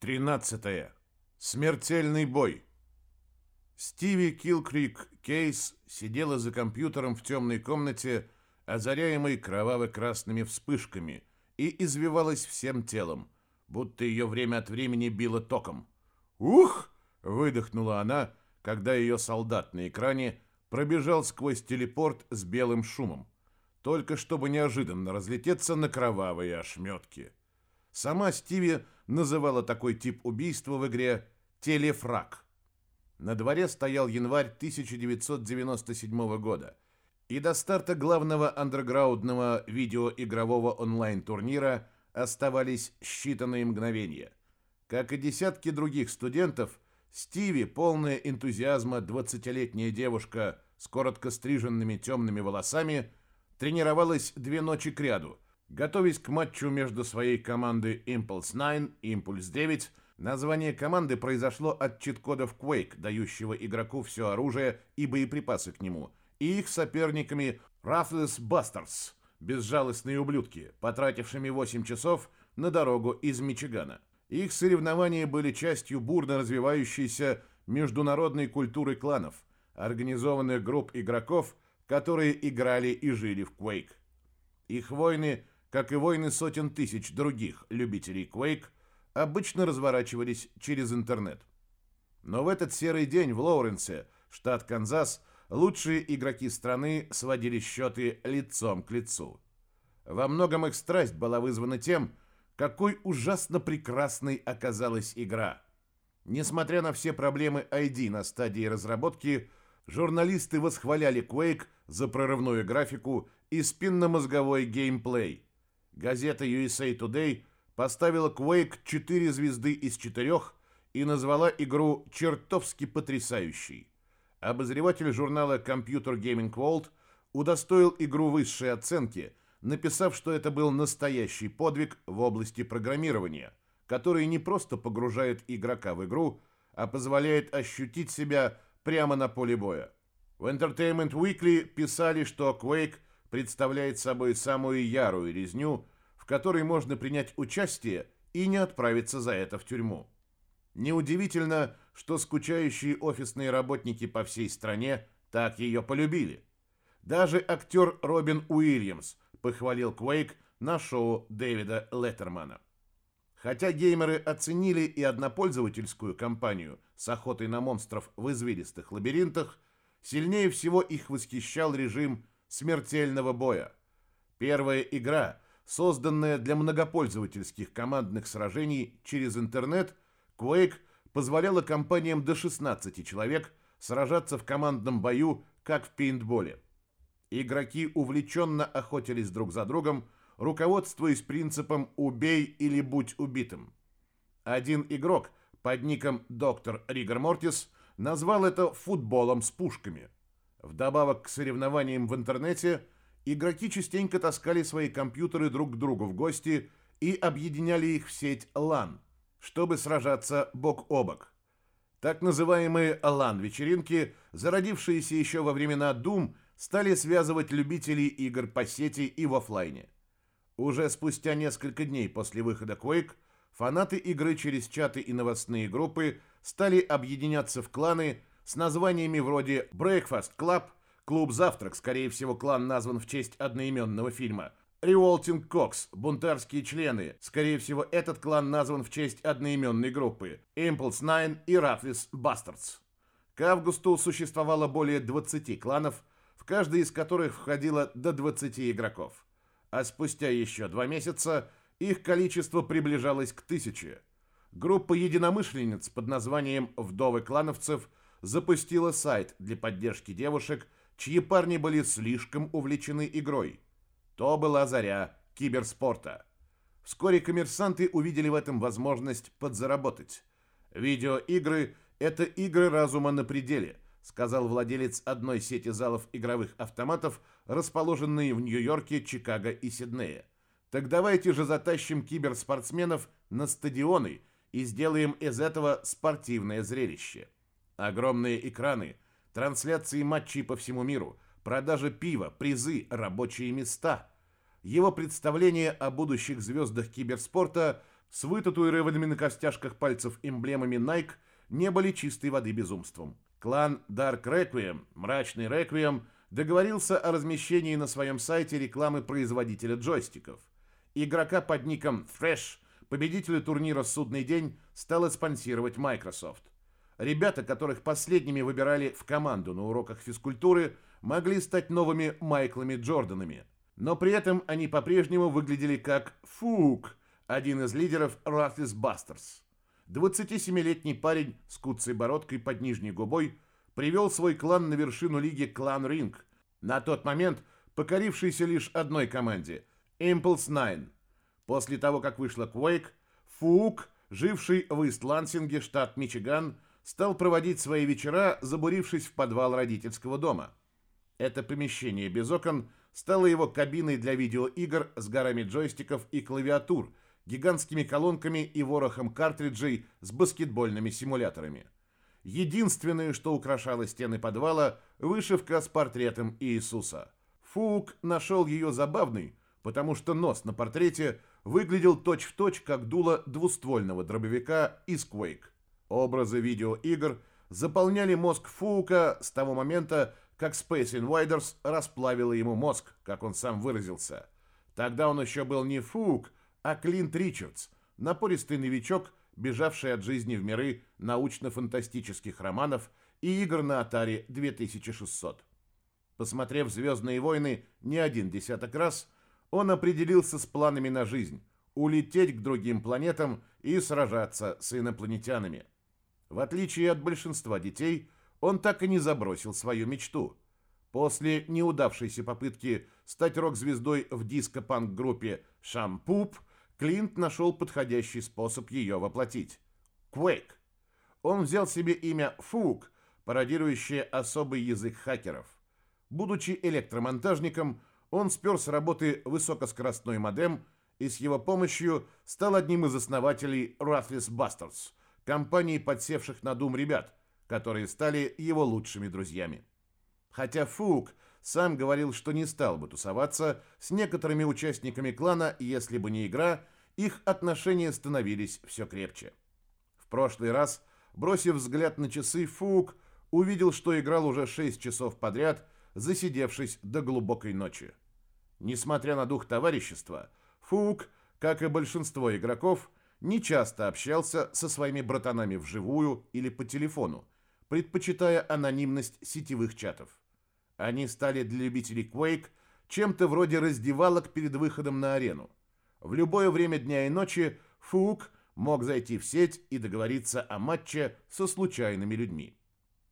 13. Смертельный бой. Стиви Килкрик Кейс сидела за компьютером в темной комнате, озаряемой кроваво-красными вспышками, и извивалась всем телом, будто ее время от времени било током. «Ух!» — выдохнула она, когда ее солдат на экране пробежал сквозь телепорт с белым шумом, только чтобы неожиданно разлететься на кровавые ошметки. Сама Стиви называла такой тип убийства в игре «телефраг». На дворе стоял январь 1997 года, и до старта главного андерграундного видеоигрового онлайн-турнира оставались считанные мгновения. Как и десятки других студентов, Стиви, полная энтузиазма 20-летняя девушка с коротко стриженными темными волосами, тренировалась две ночи кряду – Готовясь к матчу между своей командой Impulse 9 и Impulse 9, название команды произошло от чит-кодов Quake, дающего игроку все оружие и боеприпасы к нему, и их соперниками Ruthless Busters, безжалостные ублюдки, потратившими 8 часов на дорогу из Мичигана. Их соревнования были частью бурно развивающейся международной культуры кланов, организованных групп игроков, которые играли и жили в Quake. Их войны как и войны сотен тысяч других любителей Quake, обычно разворачивались через интернет. Но в этот серый день в Лоуренсе, штат Канзас, лучшие игроки страны сводили счеты лицом к лицу. Во многом их страсть была вызвана тем, какой ужасно прекрасной оказалась игра. Несмотря на все проблемы ID на стадии разработки, журналисты восхваляли Quake за прорывную графику и спинномозговой геймплей – Газета USA Today поставила Quake 4 звезды из 4 и назвала игру чертовски потрясающей. Обозреватель журнала Computer Gaming World удостоил игру высшей оценки, написав, что это был настоящий подвиг в области программирования, который не просто погружает игрока в игру, а позволяет ощутить себя прямо на поле боя. В Entertainment Weekly писали, что Quake – представляет собой самую ярую резню, которой можно принять участие и не отправиться за это в тюрьму. Неудивительно, что скучающие офисные работники по всей стране так ее полюбили. Даже актер Робин Уильямс похвалил Quake на шоу Дэвида Леттермана. Хотя геймеры оценили и однопользовательскую кампанию с охотой на монстров в извилистых лабиринтах, сильнее всего их восхищал режим смертельного боя. Первая игра, созданная для многопользовательских командных сражений через интернет, Quake позволяла компаниям до 16 человек сражаться в командном бою, как в пейнтболе. Игроки увлеченно охотились друг за другом, руководствуясь принципом «убей или будь убитым». Один игрок под ником Доктор Ригор Мортис назвал это «футболом с пушками». Вдобавок к соревнованиям в интернете, игроки частенько таскали свои компьютеры друг к другу в гости и объединяли их в сеть LAN, чтобы сражаться бок о бок. Так называемые LAN-вечеринки, зародившиеся еще во времена Doom, стали связывать любителей игр по сети и в офлайне. Уже спустя несколько дней после выхода Quake, фанаты игры через чаты и новостные группы стали объединяться в кланы – с названиями вроде Breakfast Club, клуб «Завтрак», скорее всего, клан назван в честь одноименного фильма, Revolting Cox, бунтарские члены, скорее всего, этот клан назван в честь одноименной группы, Impulse 9 и Ruthless Bastards. К августу существовало более 20 кланов, в каждый из которых входило до 20 игроков. А спустя еще два месяца их количество приближалось к тысяче. Группа единомышленниц под названием «Вдовы клановцев» запустила сайт для поддержки девушек, чьи парни были слишком увлечены игрой. То была заря киберспорта. Вскоре коммерсанты увидели в этом возможность подзаработать. Видеоигры – это игры разума на пределе, сказал владелец одной сети залов игровых автоматов, расположенной в Нью-Йорке, Чикаго и Сиднее. Так давайте же затащим киберспортсменов на стадионы и сделаем из этого спортивное зрелище. Огромные экраны, трансляции матчей по всему миру, продажа пива, призы, рабочие места. Его представление о будущих звездах киберспорта с вытатуированными на костяшках пальцев эмблемами Nike не были чистой воды безумством. Клан Dark Requiem, Мрачный Requiem, договорился о размещении на своем сайте рекламы производителя джойстиков. Игрока под ником Fresh, победителя турнира «Судный день», стала спонсировать Microsoft. Ребята, которых последними выбирали в команду на уроках физкультуры, могли стать новыми Майклами Джорданами. Но при этом они по-прежнему выглядели как Фук, один из лидеров Ruthless Busters. 27-летний парень с куцей бородкой под нижней губой привел свой клан на вершину лиги Клан Ринг, на тот момент покорившийся лишь одной команде – Impulse 9. После того, как вышла Quake, Фук, живший в Ист-Лансинге, штат Мичиган, стал проводить свои вечера, забурившись в подвал родительского дома. Это помещение без окон стало его кабиной для видеоигр с горами джойстиков и клавиатур, гигантскими колонками и ворохом картриджей с баскетбольными симуляторами. Единственное, что украшало стены подвала – вышивка с портретом Иисуса. Фук нашел ее забавной, потому что нос на портрете выглядел точь-в-точь, точь, как дуло двуствольного дробовика из Quake. Образы видеоигр заполняли мозг Фука с того момента, как Space Invaders расплавила ему мозг, как он сам выразился. Тогда он еще был не Фук, а Клинт Ричардс, напористый новичок, бежавший от жизни в миры научно-фантастических романов и игр на Atari 2600. Посмотрев «Звездные войны» не один десяток раз, он определился с планами на жизнь – улететь к другим планетам и сражаться с инопланетянами. В отличие от большинства детей, он так и не забросил свою мечту. После неудавшейся попытки стать рок-звездой в диско-панк-группе «Шампуп», Клинт нашел подходящий способ ее воплотить – Quake. Он взял себе имя Фук, пародирующее особый язык хакеров. Будучи электромонтажником, он спер с работы высокоскоростной модем и с его помощью стал одним из основателей Ruthless Busters, компании подсевших на Дум ребят, которые стали его лучшими друзьями. Хотя Фук сам говорил, что не стал бы тусоваться с некоторыми участниками клана, если бы не игра, их отношения становились все крепче. В прошлый раз, бросив взгляд на часы, Фук увидел, что играл уже 6 часов подряд, засидевшись до глубокой ночи. Несмотря на дух товарищества, Фук, как и большинство игроков, не часто общался со своими братанами вживую или по телефону, предпочитая анонимность сетевых чатов. Они стали для любителей Quake чем-то вроде раздевалок перед выходом на арену. В любое время дня и ночи Фук мог зайти в сеть и договориться о матче со случайными людьми.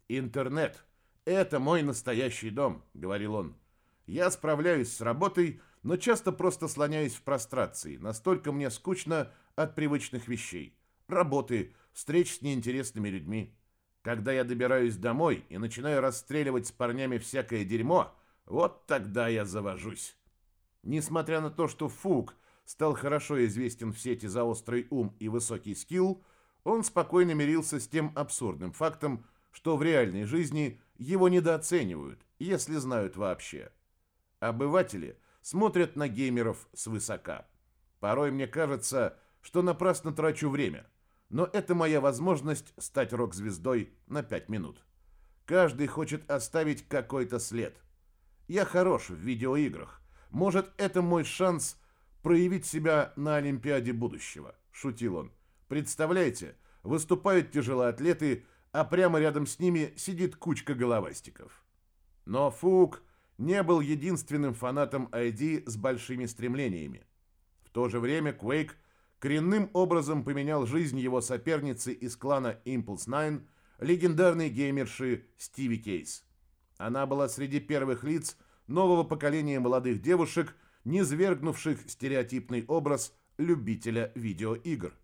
«Интернет – это мой настоящий дом», – говорил он. «Я справляюсь с работой, но часто просто слоняюсь в прострации, настолько мне скучно от привычных вещей. Работы, встреч с неинтересными людьми. Когда я добираюсь домой и начинаю расстреливать с парнями всякое дерьмо, вот тогда я завожусь. Несмотря на то, что Фук стал хорошо известен в сети за острый ум и высокий скилл, он спокойно мирился с тем абсурдным фактом, что в реальной жизни его недооценивают, если знают вообще. Обыватели смотрят на геймеров свысока. Порой мне кажется, что напрасно трачу время – но это моя возможность стать рок-звездой на пять минут. Каждый хочет оставить какой-то след. Я хорош в видеоиграх. Может, это мой шанс проявить себя на Олимпиаде будущего, шутил он. Представляете, выступают тяжелоатлеты, а прямо рядом с ними сидит кучка головастиков. Но Фук не был единственным фанатом ID с большими стремлениями. В то же время Quake – коренным образом поменял жизнь его соперницы из клана Impulse 9, легендарной геймерши Стиви Кейс. Она была среди первых лиц нового поколения молодых девушек, низвергнувших стереотипный образ любителя видеоигр.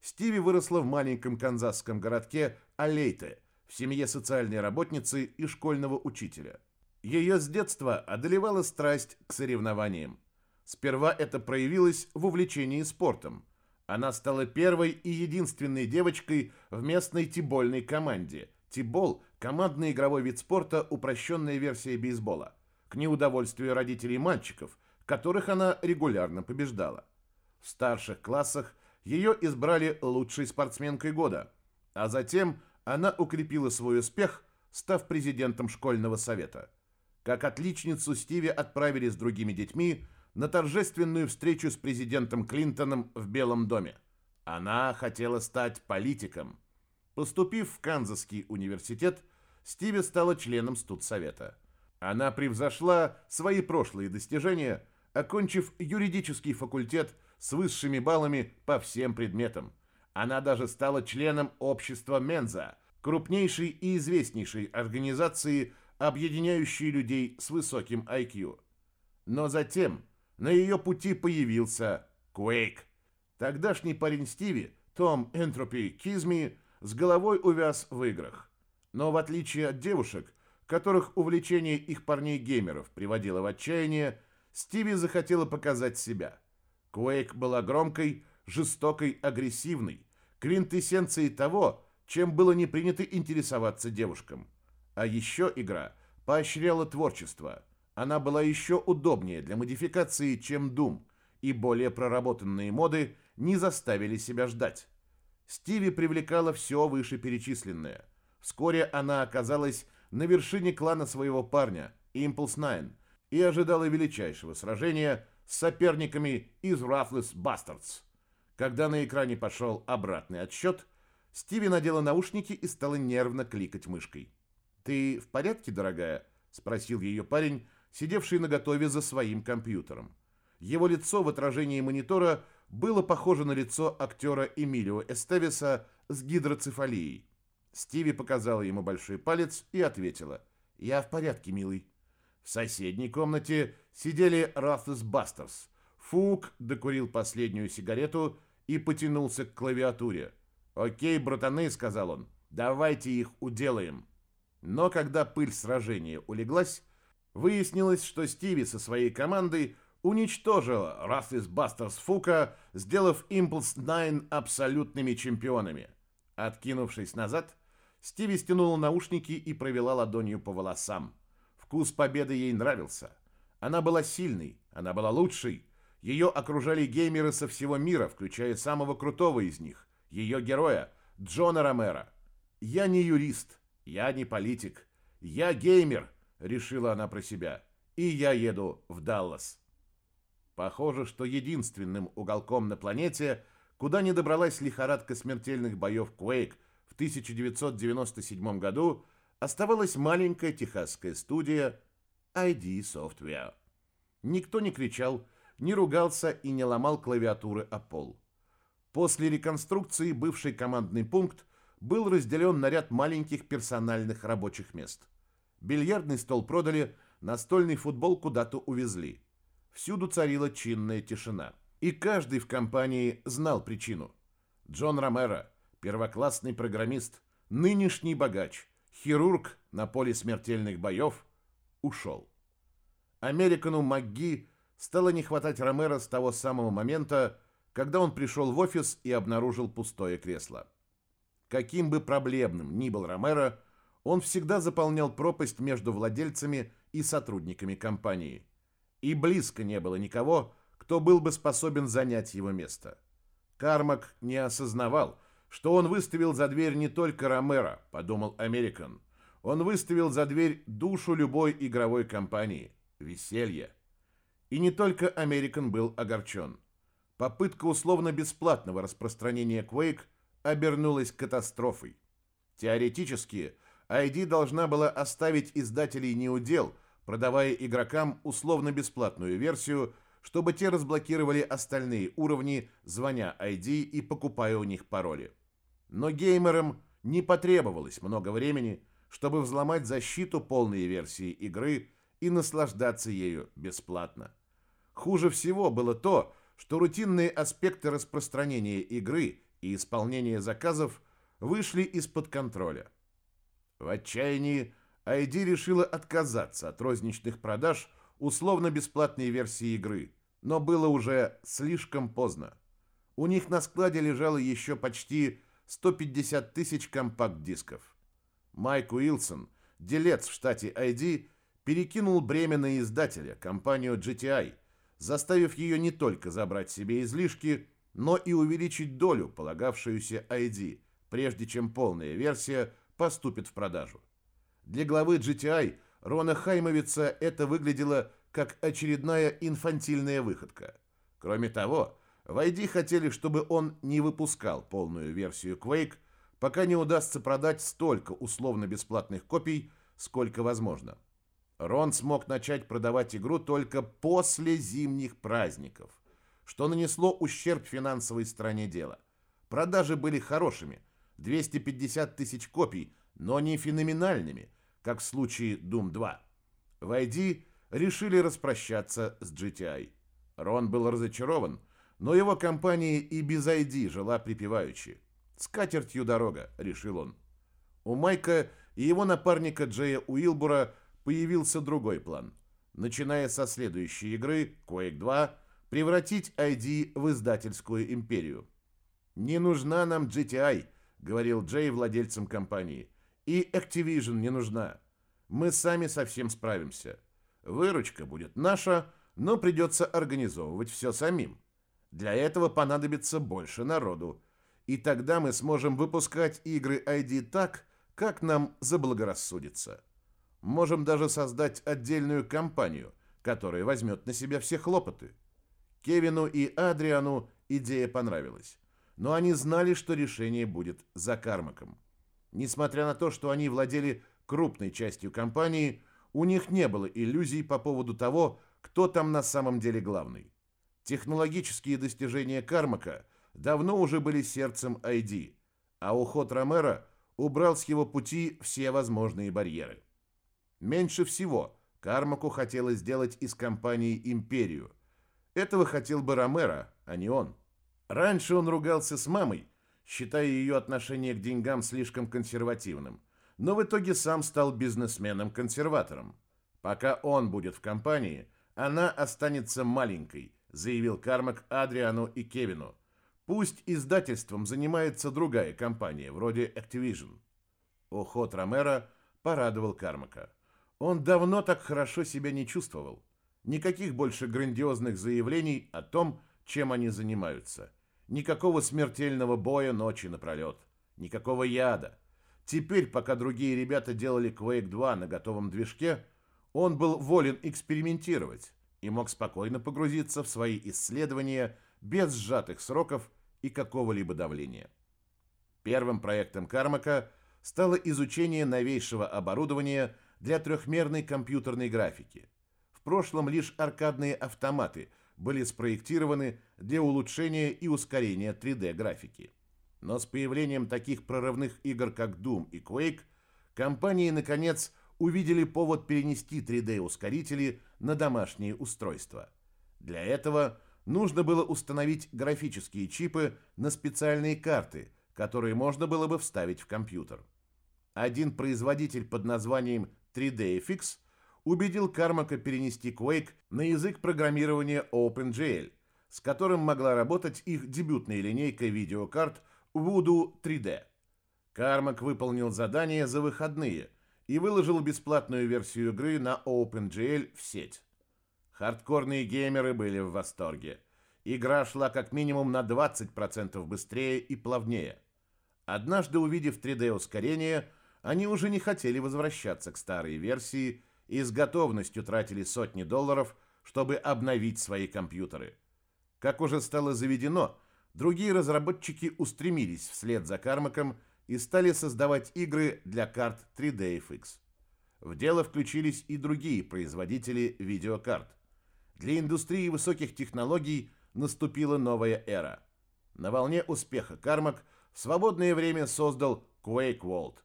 Стиви выросла в маленьком канзасском городке Алейте, в семье социальной работницы и школьного учителя. Ее с детства одолевала страсть к соревнованиям. Сперва это проявилось в увлечении спортом. Она стала первой и единственной девочкой в местной тибольной команде. Тибол – командный игровой вид спорта, упрощенная версия бейсбола. К неудовольствию родителей мальчиков, которых она регулярно побеждала. В старших классах ее избрали лучшей спортсменкой года, а затем она укрепила свой успех, став президентом школьного совета. Как отличницу Стиви отправили с другими детьми на торжественную встречу с президентом Клинтоном в Белом доме. Она хотела стать политиком. Поступив в Канзасский университет, Стиви стала членом студсовета. Она превзошла свои прошлые достижения, окончив юридический факультет с высшими баллами по всем предметам. Она даже стала членом общества Менза, крупнейшей и известнейшей организации, объединяющей людей с высоким IQ. Но затем на ее пути появился Quake. Тогдашний парень Стиви, Том Энтропи Кизми, с головой увяз в играх. Но в отличие от девушек, которых увлечение их парней-геймеров приводило в отчаяние, Стиви захотела показать себя. Quake была громкой, жестокой, агрессивной, квинтэссенцией того, чем было не принято интересоваться девушкам. А еще игра поощряла творчество. Она была еще удобнее для модификации, чем Doom, и более проработанные моды не заставили себя ждать. Стиви привлекала все вышеперечисленное. Вскоре она оказалась на вершине клана своего парня, Impulse Nine, и ожидала величайшего сражения с соперниками из Ruthless Bastards. Когда на экране пошел обратный отсчет, Стиви надела наушники и стала нервно кликать мышкой. «Ты в порядке, дорогая?» – спросил ее парень, сидевший на готове за своим компьютером. Его лицо в отражении монитора было похоже на лицо актера Эмилио Эстевиса с гидроцефалией. Стиви показала ему большой палец и ответила. «Я в порядке, милый». В соседней комнате сидели Рафтес Бастерс. Фук докурил последнюю сигарету и потянулся к клавиатуре. «Окей, братаны», — сказал он, — «давайте их уделаем». Но когда пыль сражения улеглась, выяснилось, что Стиви со своей командой уничтожил Рафтес Бастерс Фука, сделав Impulse 9 абсолютными чемпионами. Откинувшись назад, Стиви стянула наушники и провела ладонью по волосам. Вкус победы ей нравился. Она была сильной, она была лучшей. Ее окружали геймеры со всего мира, включая самого крутого из них, ее героя, Джона Ромера. «Я не юрист, я не политик, я геймер», — решила она про себя. «И я еду в Даллас». Похоже, что единственным уголком на планете, куда не добралась лихорадка смертельных боев Quake — 1997 году оставалась маленькая техасская студия ID Software. Никто не кричал, не ругался и не ломал клавиатуры о пол. После реконструкции бывший командный пункт был разделен на ряд маленьких персональных рабочих мест. Бильярдный стол продали, настольный футбол куда-то увезли. Всюду царила чинная тишина. И каждый в компании знал причину. Джон Ромеро, первоклассный программист, нынешний богач, хирург на поле смертельных боев, ушел. Американу МакГи стало не хватать Ромеро с того самого момента, когда он пришел в офис и обнаружил пустое кресло. Каким бы проблемным ни был Ромеро, он всегда заполнял пропасть между владельцами и сотрудниками компании. И близко не было никого, кто был бы способен занять его место. Кармак не осознавал, что он выставил за дверь не только Ромеро, подумал Американ. Он выставил за дверь душу любой игровой компании – веселье. И не только Американ был огорчен. Попытка условно-бесплатного распространения Quake обернулась катастрофой. Теоретически, ID должна была оставить издателей неудел, продавая игрокам условно-бесплатную версию, чтобы те разблокировали остальные уровни, звоня ID и покупая у них пароли. Но геймерам не потребовалось много времени, чтобы взломать защиту полной версии игры и наслаждаться ею бесплатно. Хуже всего было то, что рутинные аспекты распространения игры и исполнения заказов вышли из-под контроля. В отчаянии ID решила отказаться от розничных продаж условно-бесплатной версии игры, но было уже слишком поздно. У них на складе лежало еще почти 150 тысяч компакт-дисков. Майк Уилсон, делец в штате ID, перекинул бремя на издателя, компанию GTI, заставив ее не только забрать себе излишки, но и увеличить долю, полагавшуюся ID, прежде чем полная версия поступит в продажу. Для главы GTI Рона Хаймовица это выглядело как очередная инфантильная выходка. Кроме того, в ID хотели, чтобы он не выпускал полную версию Quake, пока не удастся продать столько условно-бесплатных копий, сколько возможно. Рон смог начать продавать игру только после зимних праздников, что нанесло ущерб финансовой стороне дела. Продажи были хорошими, 250 тысяч копий, но не феноменальными, как в случае Doom 2. В ID решили распрощаться с GTI. Рон был разочарован, но его компания и без ID жила припеваючи. «С катертью дорога», — решил он. У Майка и его напарника Джея Уилбура появился другой план. Начиная со следующей игры, Quake 2, превратить ID в издательскую империю. «Не нужна нам GTI», — говорил Джей владельцам компании. «И Activision не нужна. Мы сами совсем справимся. Выручка будет наша, но придется организовывать все самим. Для этого понадобится больше народу. И тогда мы сможем выпускать игры ID так, как нам заблагорассудится. Можем даже создать отдельную компанию, которая возьмет на себя все хлопоты. Кевину и Адриану идея понравилась, но они знали, что решение будет за Кармаком. Несмотря на то, что они владели крупной частью компании, у них не было иллюзий по поводу того, кто там на самом деле главный. Технологические достижения Кармака давно уже были сердцем ID, а уход Ромера убрал с его пути все возможные барьеры. Меньше всего Кармаку хотелось сделать из компании империю. Этого хотел бы Ромеро, а не он. Раньше он ругался с мамой, считая ее отношение к деньгам слишком консервативным, но в итоге сам стал бизнесменом-консерватором. Пока он будет в компании, она останется маленькой, заявил Кармак Адриану и Кевину. Пусть издательством занимается другая компания, вроде Activision. Уход Ромера порадовал Кармака. Он давно так хорошо себя не чувствовал. Никаких больше грандиозных заявлений о том, чем они занимаются. Никакого смертельного боя ночи напролет. Никакого яда. Теперь, пока другие ребята делали Quake 2 на готовом движке, он был волен экспериментировать и мог спокойно погрузиться в свои исследования без сжатых сроков и какого-либо давления. Первым проектом Кармака стало изучение новейшего оборудования для трехмерной компьютерной графики. В прошлом лишь аркадные автоматы были спроектированы для улучшения и ускорения 3D-графики. Но с появлением таких прорывных игр, как Doom и Quake, компании, наконец, увидели повод перенести 3D-ускорители на домашние устройства. Для этого нужно было установить графические чипы на специальные карты, которые можно было бы вставить в компьютер. Один производитель под названием 3DFX убедил Кармака перенести Quake на язык программирования OpenGL, с которым могла работать их дебютная линейка видеокарт Voodoo 3D. Кармак выполнил задание за выходные – и выложил бесплатную версию игры на OpenGL в сеть. Хардкорные геймеры были в восторге. Игра шла как минимум на 20% быстрее и плавнее. Однажды увидев 3D-ускорение, они уже не хотели возвращаться к старой версии и с готовностью тратили сотни долларов, чтобы обновить свои компьютеры. Как уже стало заведено, другие разработчики устремились вслед за Кармаком и стали создавать игры для карт 3DFX. В дело включились и другие производители видеокарт. Для индустрии высоких технологий наступила новая эра. На волне успеха Кармак в свободное время создал Quake World.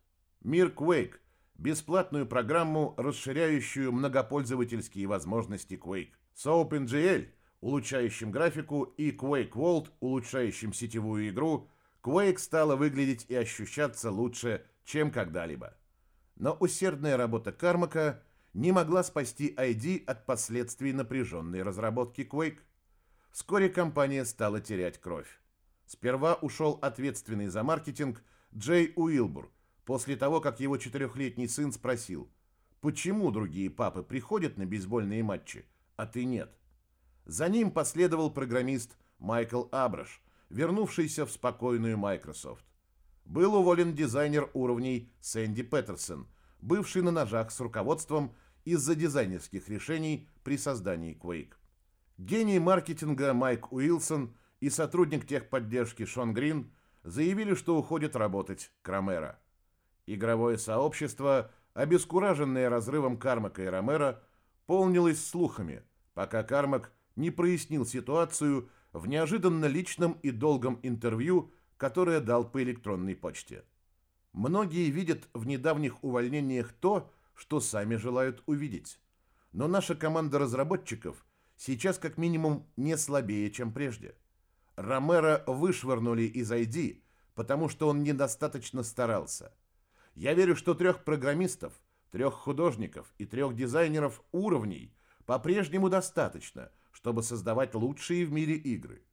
Мир Quake – бесплатную программу, расширяющую многопользовательские возможности Quake. С OpenGL, улучшающим графику, и Quake World, улучшающим сетевую игру – Quake стала выглядеть и ощущаться лучше, чем когда-либо. Но усердная работа Кармака не могла спасти ID от последствий напряженной разработки Quake. Вскоре компания стала терять кровь. Сперва ушел ответственный за маркетинг Джей Уилбур, после того, как его четырехлетний сын спросил, почему другие папы приходят на бейсбольные матчи, а ты нет. За ним последовал программист Майкл Абраш, вернувшийся в спокойную Microsoft. Был уволен дизайнер уровней Сэнди Петерсон, бывший на ножах с руководством из-за дизайнерских решений при создании Quake. Гений маркетинга Майк Уилсон и сотрудник техподдержки Шон Грин заявили, что уходят работать Крамера. Игровое сообщество, обескураженное разрывом Кармака и Ромера, полнилось слухами, пока Кармак не прояснил ситуацию в неожиданно личном и долгом интервью, которое дал по электронной почте. Многие видят в недавних увольнениях то, что сами желают увидеть. Но наша команда разработчиков сейчас как минимум не слабее, чем прежде. Ромеро вышвырнули из ID, потому что он недостаточно старался. Я верю, что трех программистов, трех художников и трех дизайнеров уровней по-прежнему достаточно, чтобы создавать лучшие в мире игры.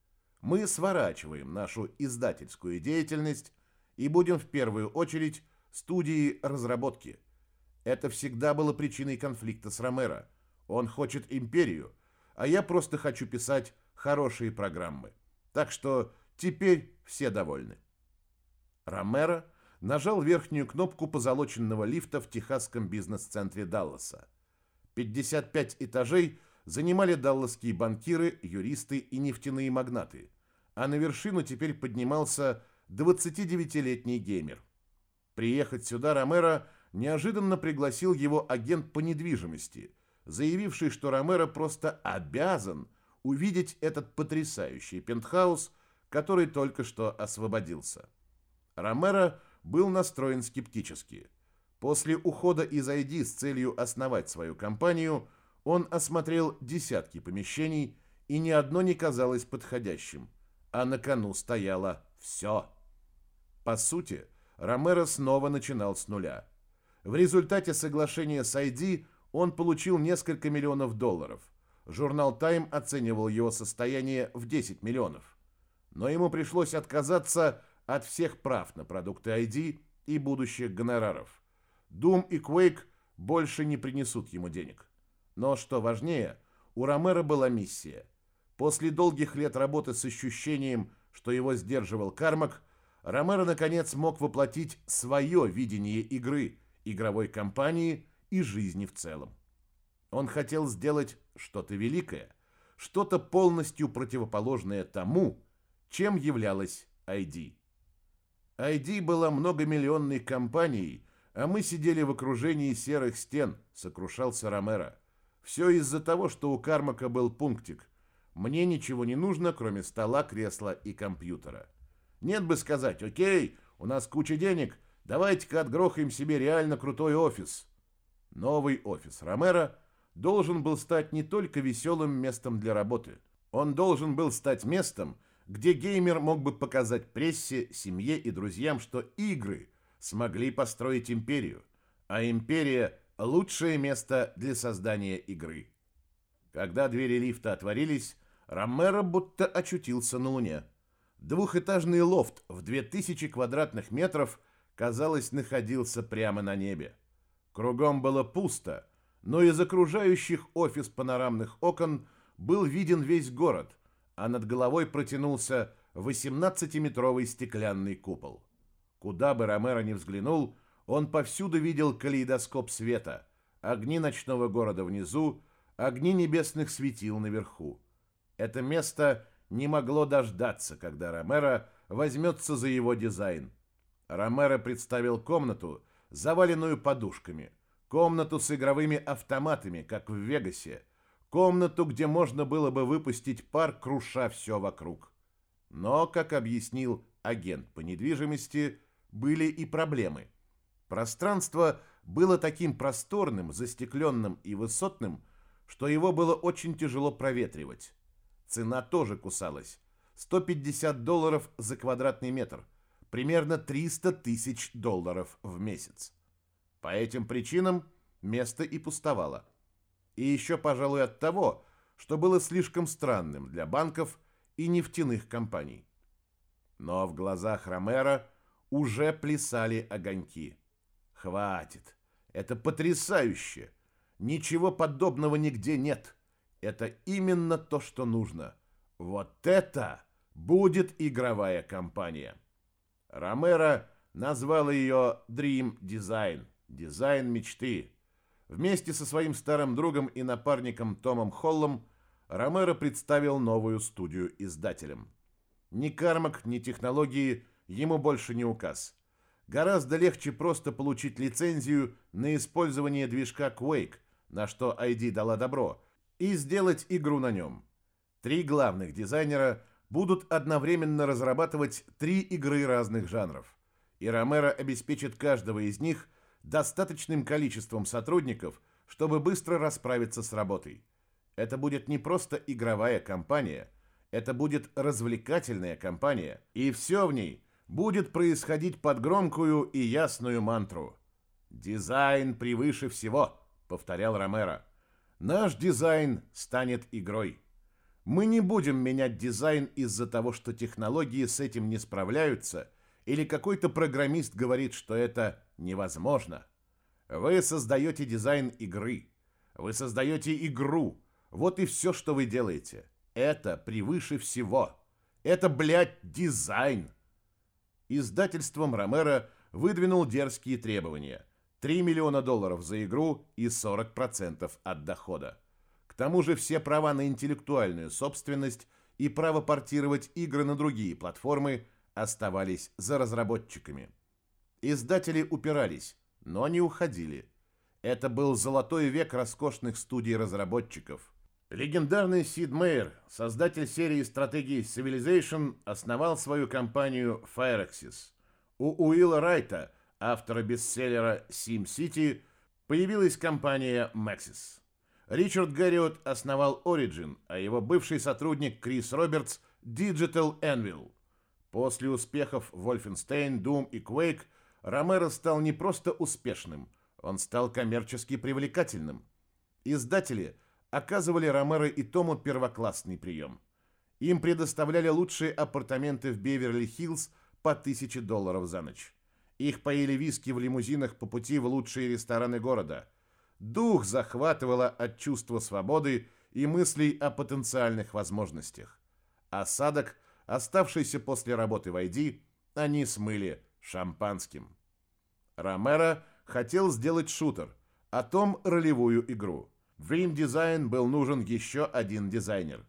Мы сворачиваем нашу издательскую деятельность и будем в первую очередь студией разработки. Это всегда было причиной конфликта с Ромеро. Он хочет империю, а я просто хочу писать хорошие программы. Так что теперь все довольны. Ромеро нажал верхнюю кнопку позолоченного лифта в техасском бизнес-центре Далласа. 55 этажей занимали далласские банкиры, юристы и нефтяные магнаты, а на вершину теперь поднимался 29-летний геймер. Приехать сюда Ромеро неожиданно пригласил его агент по недвижимости, заявивший, что Ромеро просто обязан увидеть этот потрясающий пентхаус, который только что освободился. Ромеро был настроен скептически. После ухода из ID с целью основать свою компанию, он осмотрел десятки помещений, и ни одно не казалось подходящим, а на кону стояло все. По сути, Ромеро снова начинал с нуля. В результате соглашения с ID он получил несколько миллионов долларов. Журнал Time оценивал его состояние в 10 миллионов. Но ему пришлось отказаться от всех прав на продукты ID и будущих гонораров. Doom и Quake больше не принесут ему денег. Но, что важнее, у Ромера была миссия. После долгих лет работы с ощущением, что его сдерживал Кармак, Ромеро наконец мог воплотить свое видение игры, игровой компании и жизни в целом. Он хотел сделать что-то великое, что-то полностью противоположное тому, чем являлась ID. ID была многомиллионной компанией, а мы сидели в окружении серых стен, сокрушался Ромеро. Все из-за того, что у Кармака был пунктик. Мне ничего не нужно, кроме стола, кресла и компьютера. Нет бы сказать, окей, у нас куча денег, давайте-ка отгрохаем себе реально крутой офис. Новый офис Ромеро должен был стать не только веселым местом для работы. Он должен был стать местом, где геймер мог бы показать прессе, семье и друзьям, что игры смогли построить империю, а империя – лучшее место для создания игры. Когда двери лифта отворились, Ромеро будто очутился на Луне. Двухэтажный лофт в 2000 квадратных метров, казалось, находился прямо на небе. Кругом было пусто, но из окружающих офис панорамных окон был виден весь город, а над головой протянулся 18-метровый стеклянный купол. Куда бы Ромеро ни взглянул, он повсюду видел калейдоскоп света, огни ночного города внизу, огни небесных светил наверху. Это место не могло дождаться, когда Ромеро возьмется за его дизайн. Ромеро представил комнату, заваленную подушками, комнату с игровыми автоматами, как в Вегасе, комнату, где можно было бы выпустить пар, круша все вокруг. Но, как объяснил агент по недвижимости, были и проблемы. Пространство было таким просторным, застекленным и высотным, что его было очень тяжело проветривать. Цена тоже кусалась. 150 долларов за квадратный метр. Примерно 300 тысяч долларов в месяц. По этим причинам место и пустовало. И еще, пожалуй, от того, что было слишком странным для банков и нефтяных компаний. Но в глазах Ромера уже плясали огоньки. Хватит. Это потрясающе. Ничего подобного нигде нет. Это именно то, что нужно. Вот это будет игровая компания. Ромеро назвал ее Dream Design, дизайн мечты. Вместе со своим старым другом и напарником Томом Холлом Ромеро представил новую студию издателям. Ни кармак, ни технологии ему больше не указ. Гораздо легче просто получить лицензию на использование движка Quake, на что ID дала добро, и сделать игру на нем. Три главных дизайнера будут одновременно разрабатывать три игры разных жанров, и Ромеро обеспечит каждого из них достаточным количеством сотрудников, чтобы быстро расправиться с работой. Это будет не просто игровая компания, это будет развлекательная компания, и все в ней будет происходить под громкую и ясную мантру. «Дизайн превыше всего», — повторял Ромеро. «Наш дизайн станет игрой». Мы не будем менять дизайн из-за того, что технологии с этим не справляются, или какой-то программист говорит, что это невозможно. Вы создаете дизайн игры. Вы создаете игру. Вот и все, что вы делаете. Это превыше всего. Это, блядь, дизайн. Издательством Ромеро выдвинул дерзкие требования. 3 миллиона долларов за игру и 40% от дохода тому же все права на интеллектуальную собственность и право портировать игры на другие платформы оставались за разработчиками. Издатели упирались, но не уходили. Это был золотой век роскошных студий-разработчиков. Легендарный Сид Мейер, создатель серии стратегий Civilization, основал свою компанию Firaxis. У Уилла Райта, автора бестселлера SimCity, появилась компания Maxis. Ричард Гарриот основал Origin, а его бывший сотрудник Крис Робертс – Digital Anvil. После успехов Wolfenstein, Doom и Quake Ромеро стал не просто успешным, он стал коммерчески привлекательным. Издатели оказывали Ромеро и Тому первоклассный прием. Им предоставляли лучшие апартаменты в Беверли-Хиллз по 1000 долларов за ночь. Их поили виски в лимузинах по пути в лучшие рестораны города – Дух захватывало от чувства свободы и мыслей о потенциальных возможностях. Осадок, оставшийся после работы в ID, они смыли шампанским. Ромеро хотел сделать шутер, а Том ролевую игру. В Dream Design был нужен еще один дизайнер.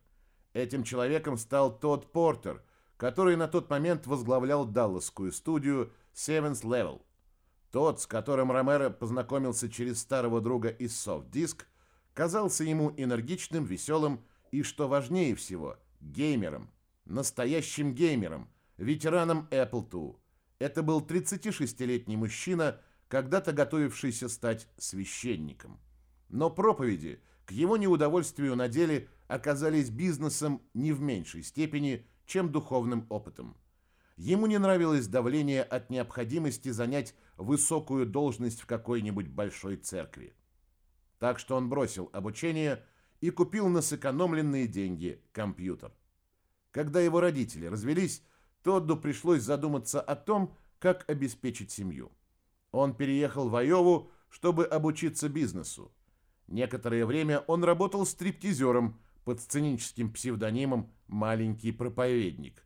Этим человеком стал Тодд Портер, который на тот момент возглавлял далласскую студию Seventh Level. Тот, с которым Ромеро познакомился через старого друга из Soft Disk, казался ему энергичным, веселым и, что важнее всего, геймером, настоящим геймером, ветераном Apple II. Это был 36-летний мужчина, когда-то готовившийся стать священником. Но проповеди, к его неудовольствию на деле, оказались бизнесом не в меньшей степени, чем духовным опытом. Ему не нравилось давление от необходимости занять высокую должность в какой-нибудь большой церкви. Так что он бросил обучение и купил на сэкономленные деньги компьютер. Когда его родители развелись, Тодду пришлось задуматься о том, как обеспечить семью. Он переехал в Айову, чтобы обучиться бизнесу. Некоторое время он работал стриптизером под сценическим псевдонимом «Маленький проповедник».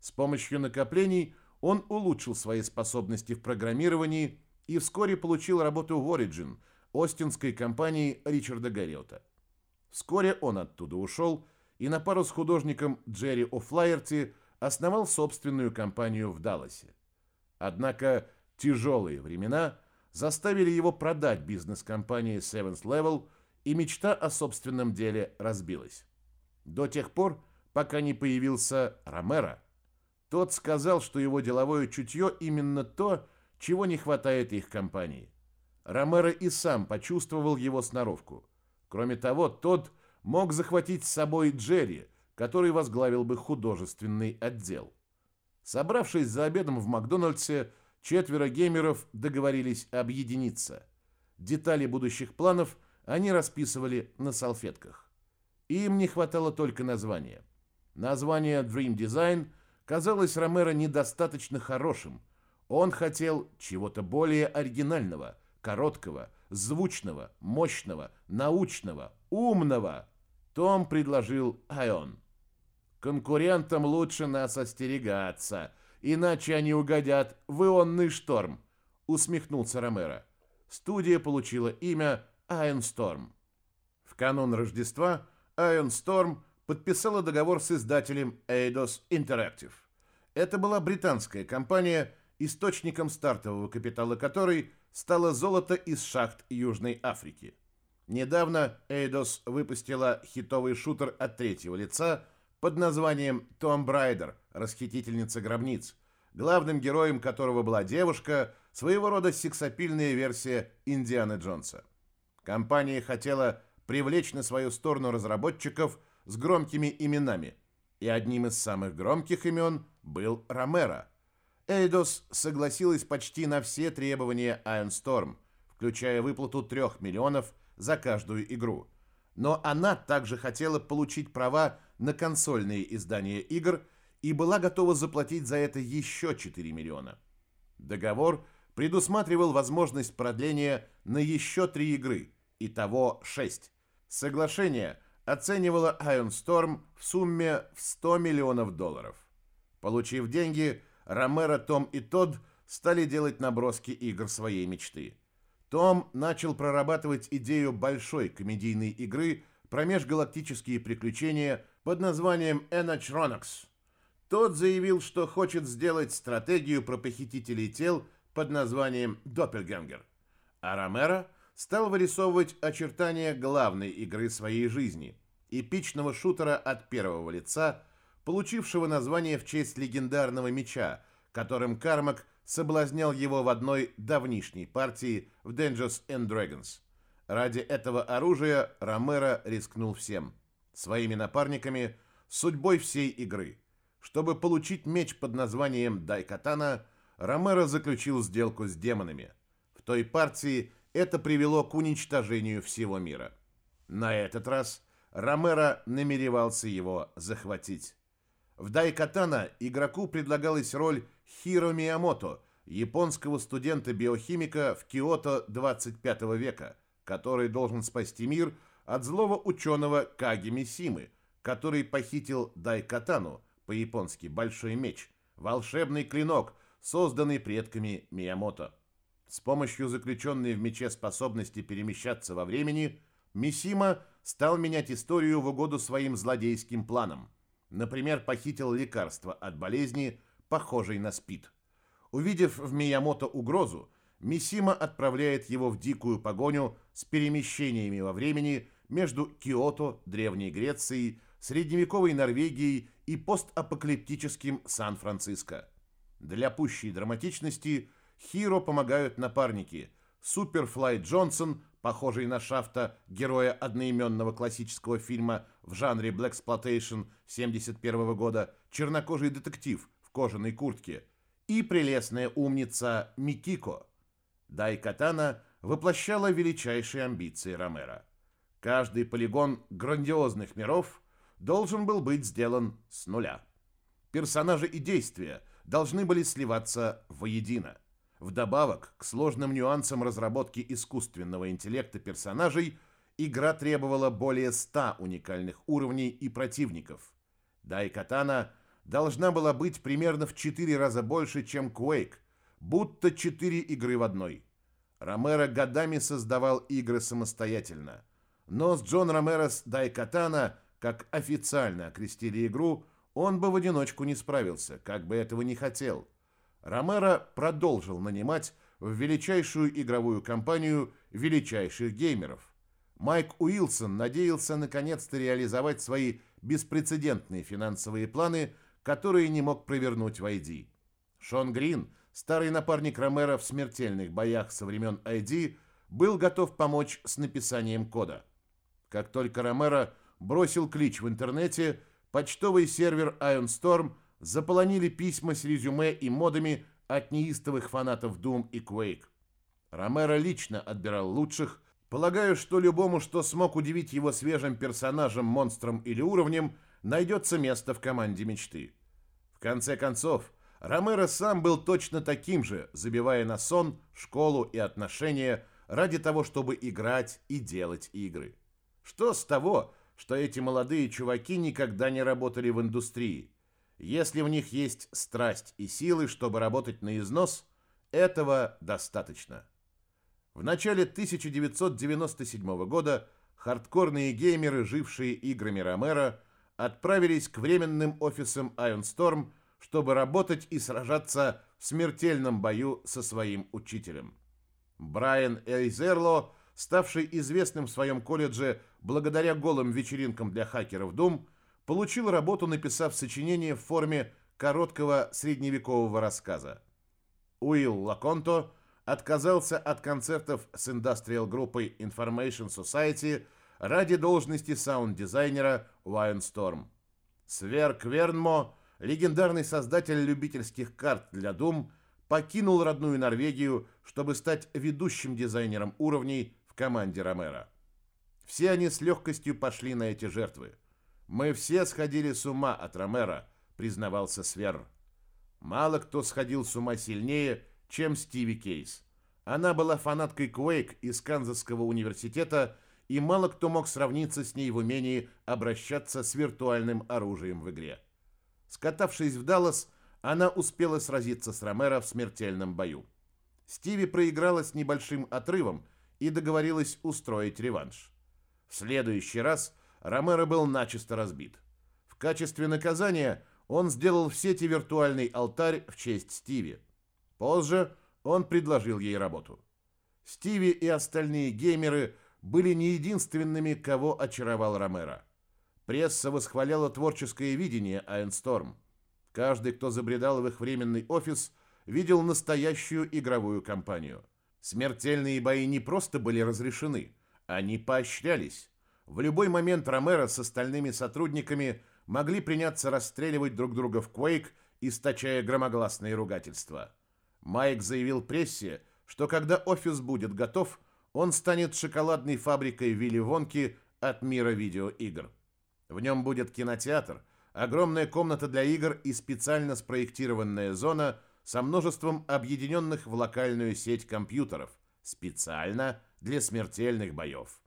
С помощью накоплений он улучшил свои способности в программировании и вскоре получил работу в Origin, остинской компании Ричарда Гарриота. Вскоре он оттуда ушел и на пару с художником Джерри О'Флайерти основал собственную компанию в Далласе. Однако тяжелые времена заставили его продать бизнес-компании Seventh Level, и мечта о собственном деле разбилась. До тех пор, пока не появился Ромеро, тот сказал, что его деловое чутье именно то, чего не хватает их компании. Ромеро и сам почувствовал его сноровку. Кроме того, тот мог захватить с собой Джерри, который возглавил бы художественный отдел. Собравшись за обедом в Макдональдсе, четверо геймеров договорились объединиться. Детали будущих планов они расписывали на салфетках. Им не хватало только названия. Название Dream Design – казалось Ромеро недостаточно хорошим. Он хотел чего-то более оригинального, короткого, звучного, мощного, научного, умного. Том предложил Айон. Конкурентам лучше нас остерегаться, иначе они угодят в ионный шторм, усмехнулся Ромеро. Студия получила имя Iron Storm. В канун Рождества Iron Storm подписала договор с издателем Eidos Interactive. Это была британская компания, источником стартового капитала которой стало золото из шахт Южной Африки. Недавно Eidos выпустила хитовый шутер от третьего лица под названием Том Брайдер, расхитительница гробниц, главным героем которого была девушка, своего рода сексапильная версия Индианы Джонса. Компания хотела привлечь на свою сторону разработчиков с громкими именами, и одним из самых громких имен был Ромеро. Эйдос согласилась почти на все требования Iron Storm, включая выплату 3 миллионов за каждую игру. Но она также хотела получить права на консольные издания игр и была готова заплатить за это еще 4 миллиона. Договор предусматривал возможность продления на еще три игры, итого 6. Соглашение оценивало Iron Storm в сумме в 100 миллионов долларов. Получив деньги, Ромеро, Том и Тодд стали делать наброски игр своей мечты. Том начал прорабатывать идею большой комедийной игры про межгалактические приключения под названием Enachronox. Тот заявил, что хочет сделать стратегию про похитителей тел под названием Doppelganger. А Ромеро стал вырисовывать очертания главной игры своей жизни – эпичного шутера от первого лица, получившего название в честь легендарного меча, которым Кармак соблазнял его в одной давнишней партии в Dungeons and Dragons. Ради этого оружия Ромеро рискнул всем – своими напарниками, судьбой всей игры. Чтобы получить меч под названием Дайкатана, Ромеро заключил сделку с демонами. В той партии это привело к уничтожению всего мира. На этот раз Ромеро намеревался его захватить. В Дайкатана игроку предлагалась роль Хиро Миямото, японского студента-биохимика в Киото 25 века, который должен спасти мир от злого ученого Каги Мисимы, который похитил Дайкатану, по-японски «большой меч», волшебный клинок, созданный предками Миямото. С помощью заключенной в мече способности перемещаться во времени, Мисима стал менять историю в угоду своим злодейским планам. Например, похитил лекарство от болезни, похожей на СПИД. Увидев в Миямото угрозу, Мисима отправляет его в дикую погоню с перемещениями во времени между Киото, Древней Грецией, средневековой Норвегией и постапокалиптическим Сан-Франциско. Для пущей драматичности Хиро помогают напарники Суперфлай Джонсон, похожий на Шафта, героя одноименного классического фильма в жанре Black Exploitation 71 года, чернокожий детектив кожаной куртке и прелестная умница Микико. Дай Катана воплощала величайшие амбиции Ромера. Каждый полигон грандиозных миров должен был быть сделан с нуля. Персонажи и действия – должны были сливаться воедино. Вдобавок к сложным нюансам разработки искусственного интеллекта персонажей, игра требовала более 100 уникальных уровней и противников. Дайкатана должна была быть примерно в 4 раза больше, чем Quake, будто 4 игры в одной. Ромеро годами создавал игры самостоятельно. Но с Джон Ромеро's Дайкатана, как официально окрестили игру, он бы в одиночку не справился, как бы этого не хотел. Ромеро продолжил нанимать в величайшую игровую компанию величайших геймеров. Майк Уилсон надеялся наконец-то реализовать свои беспрецедентные финансовые планы, которые не мог провернуть в ID. Шон Грин, старый напарник Ромеро в смертельных боях со времен ID, был готов помочь с написанием кода. Как только Ромеро бросил клич в интернете – почтовый сервер Iron Storm заполонили письма с резюме и модами от неистовых фанатов Doom и Quake. Ромеро лично отбирал лучших, полагаю, что любому, что смог удивить его свежим персонажем, монстром или уровнем, найдется место в команде мечты. В конце концов, Ромеро сам был точно таким же, забивая на сон, школу и отношения ради того, чтобы играть и делать игры. Что с того, что эти молодые чуваки никогда не работали в индустрии. Если в них есть страсть и силы, чтобы работать на износ, этого достаточно. В начале 1997 года хардкорные геймеры, жившие играми Ромеро, отправились к временным офисам Iron Storm, чтобы работать и сражаться в смертельном бою со своим учителем. Брайан Эйзерло, ставший известным в своем колледже благодаря голым вечеринкам для хакеров Doom, получил работу, написав сочинение в форме короткого средневекового рассказа. Уилл Лаконто – отказался от концертов с индастриал-группой Information Society ради должности саунд-дизайнера Windstorm. Свер Квернмо, легендарный создатель любительских карт для Doom, покинул родную Норвегию, чтобы стать ведущим дизайнером уровней в команде Ромера. Все они с легкостью пошли на эти жертвы. «Мы все сходили с ума от Ромера», — признавался Свер. Мало кто сходил с ума сильнее, чем Стиви Кейс. Она была фанаткой Quake из Канзасского университета, и мало кто мог сравниться с ней в умении обращаться с виртуальным оружием в игре. Скатавшись в Даллас, она успела сразиться с Ромеро в смертельном бою. Стиви проиграла с небольшим отрывом и договорилась устроить реванш. В следующий раз Ромеро был начисто разбит. В качестве наказания он сделал в сети виртуальный алтарь в честь Стиви. Позже он предложил ей работу. Стиви и остальные геймеры были не единственными, кого очаровал Ромеро. Пресса восхваляла творческое видение Айнсторм. Каждый, кто забредал в их временный офис, видел настоящую игровую кампанию. Смертельные бои не просто были разрешены, они поощрялись. В любой момент Ромеро с остальными сотрудниками могли приняться расстреливать друг друга в Quake, источая громогласные ругательства. Майк заявил прессе, что когда офис будет готов, он станет шоколадной фабрикой Вилли Вонки от мира видеоигр. В нем будет кинотеатр, огромная комната для игр и специально спроектированная зона со множеством объединенных в локальную сеть компьютеров, специально для смертельных боев.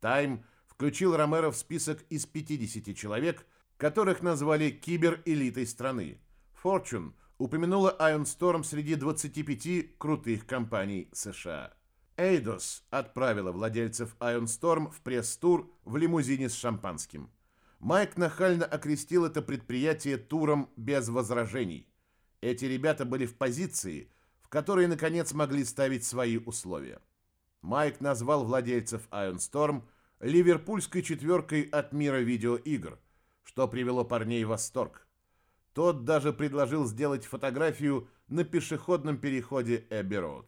Тайм включил Ромеро в список из 50 человек, которых назвали кибер-элитой страны. Fortune – упомянула Iron Storm среди 25 крутых компаний США. Eidos отправила владельцев Iron Storm в пресс-тур в лимузине с шампанским. Майк нахально окрестил это предприятие туром без возражений. Эти ребята были в позиции, в которой наконец могли ставить свои условия. Майк назвал владельцев Iron Storm ливерпульской четверкой от мира видеоигр, что привело парней в восторг. Тот даже предложил сделать фотографию на пешеходном переходе Эбби-Роуд.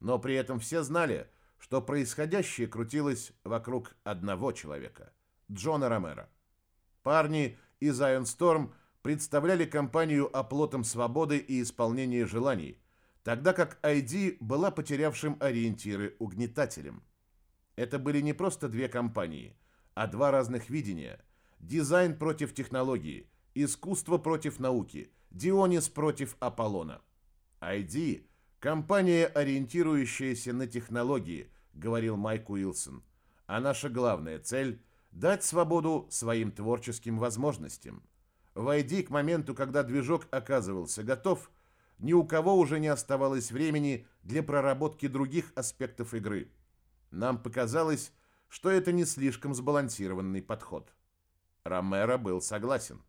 Но при этом все знали, что происходящее крутилось вокруг одного человека – Джона Ромеро. Парни из Iron Storm представляли компанию оплотом свободы и исполнения желаний, тогда как ID была потерявшим ориентиры угнетателем. Это были не просто две компании, а два разных видения – дизайн против технологии – Искусство против науки. Дионис против Аполлона. ID – компания, ориентирующаяся на технологии, говорил Майк Уилсон. А наша главная цель – дать свободу своим творческим возможностям. В ID к моменту, когда движок оказывался готов, ни у кого уже не оставалось времени для проработки других аспектов игры. Нам показалось, что это не слишком сбалансированный подход. Ромеро был согласен.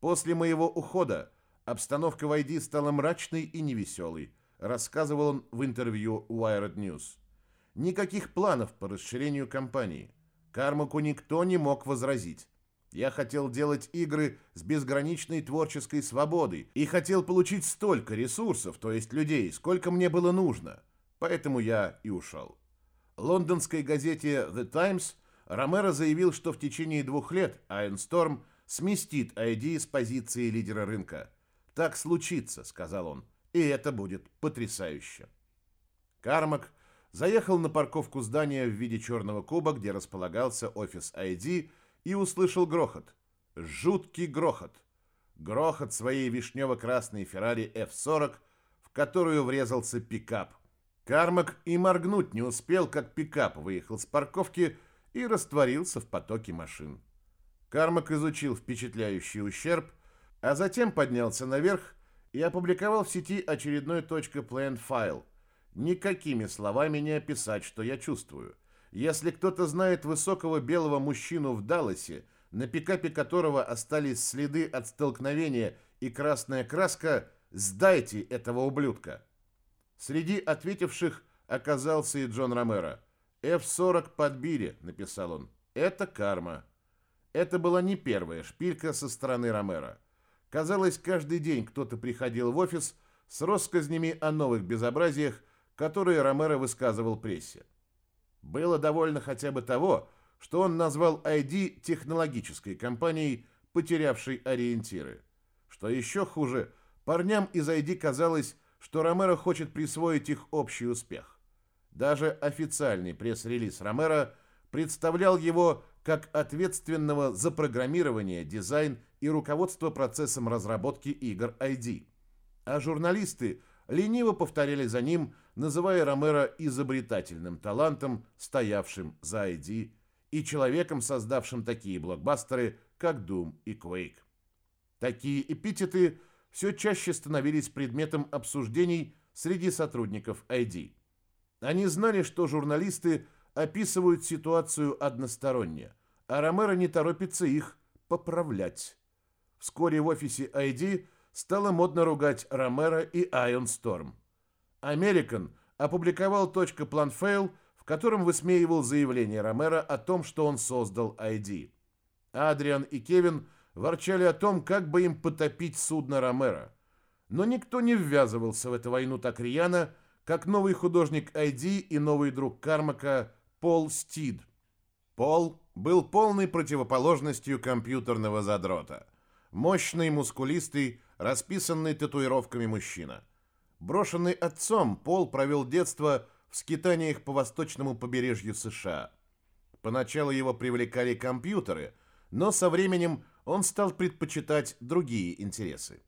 После моего ухода обстановка в ID стала мрачной и невеселой, рассказывал он в интервью Wired News. Никаких планов по расширению компании. Кармаку никто не мог возразить. Я хотел делать игры с безграничной творческой свободой и хотел получить столько ресурсов, то есть людей, сколько мне было нужно. Поэтому я и ушел. Лондонской газете The Times Ромеро заявил, что в течение двух лет Iron Storm – сместит ID с позиции лидера рынка. «Так случится», — сказал он, — «и это будет потрясающе». Кармак заехал на парковку здания в виде черного куба, где располагался офис ID, и услышал грохот. Жуткий грохот. Грохот своей вишнево-красной Феррари F40, в которую врезался пикап. Кармак и моргнуть не успел, как пикап выехал с парковки и растворился в потоке машин. Кармак изучил впечатляющий ущерб, а затем поднялся наверх и опубликовал в сети очередной .plan файл. Никакими словами не описать, что я чувствую. Если кто-то знает высокого белого мужчину в Далласе, на пикапе которого остались следы от столкновения и красная краска, сдайте этого ублюдка. Среди ответивших оказался и Джон Ромеро. «F-40 подбили», — написал он. «Это карма». Это была не первая шпилька со стороны Ромеро. Казалось, каждый день кто-то приходил в офис с россказнями о новых безобразиях, которые Ромеро высказывал прессе. Было довольно хотя бы того, что он назвал ID технологической компанией, потерявшей ориентиры. Что еще хуже, парням из ID казалось, что Ромеро хочет присвоить их общий успех. Даже официальный пресс-релиз Ромеро представлял его как ответственного за программирование, дизайн и руководство процессом разработки игр ID. А журналисты лениво повторяли за ним, называя Ромеро изобретательным талантом, стоявшим за ID, и человеком, создавшим такие блокбастеры, как Doom и Quake. Такие эпитеты все чаще становились предметом обсуждений среди сотрудников ID. Они знали, что журналисты описывают ситуацию односторонне, а Ромеро не торопится их поправлять. Вскоре в офисе ID стало модно ругать Ромеро и Ion Storm. American опубликовал точка .planfail, в котором высмеивал заявление Ромеро о том, что он создал ID. Адриан и Кевин ворчали о том, как бы им потопить судно Ромеро. Но никто не ввязывался в эту войну так рьяно, как новый художник ID и новый друг Кармака Пол Стид. Пол был полной противоположностью компьютерного задрота. Мощный, мускулистый, расписанный татуировками мужчина. Брошенный отцом, Пол провел детство в скитаниях по восточному побережью США. Поначалу его привлекали компьютеры, но со временем он стал предпочитать другие интересы.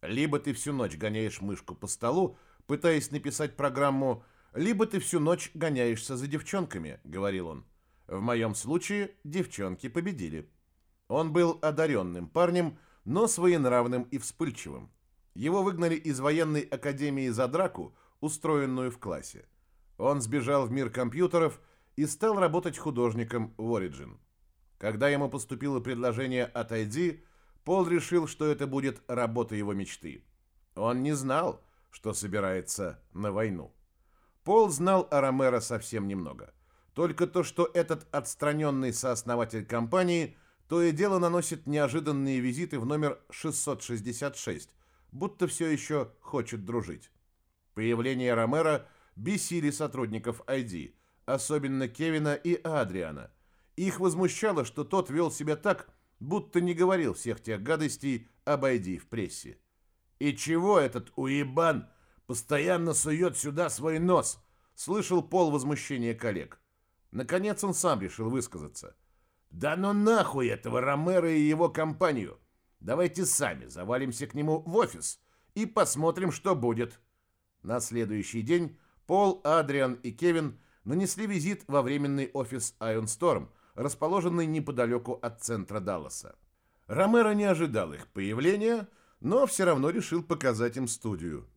Либо ты всю ночь гоняешь мышку по столу, пытаясь написать программу либо ты всю ночь гоняешься за девчонками», — говорил он. В моем случае девчонки победили. Он был одаренным парнем, но своенравным и вспыльчивым. Его выгнали из военной академии за драку, устроенную в классе. Он сбежал в мир компьютеров и стал работать художником в Origin. Когда ему поступило предложение от ID, Пол решил, что это будет работа его мечты. Он не знал, что собирается на войну. Пол знал о Ромеро совсем немного. Только то, что этот отстраненный сооснователь компании то и дело наносит неожиданные визиты в номер 666, будто все еще хочет дружить. Появление Ромеро бесили сотрудников ID, особенно Кевина и Адриана. Их возмущало, что тот вел себя так, будто не говорил всех тех гадостей об ID в прессе. «И чего этот уебан Постоянно сует сюда свой нос. Слышал пол возмущения коллег. Наконец он сам решил высказаться. Да ну нахуй этого Ромеро и его компанию. Давайте сами завалимся к нему в офис и посмотрим, что будет. На следующий день Пол, Адриан и Кевин нанесли визит во временный офис Ion Storm, расположенный неподалеку от центра Далласа. Ромеро не ожидал их появления, но все равно решил показать им студию.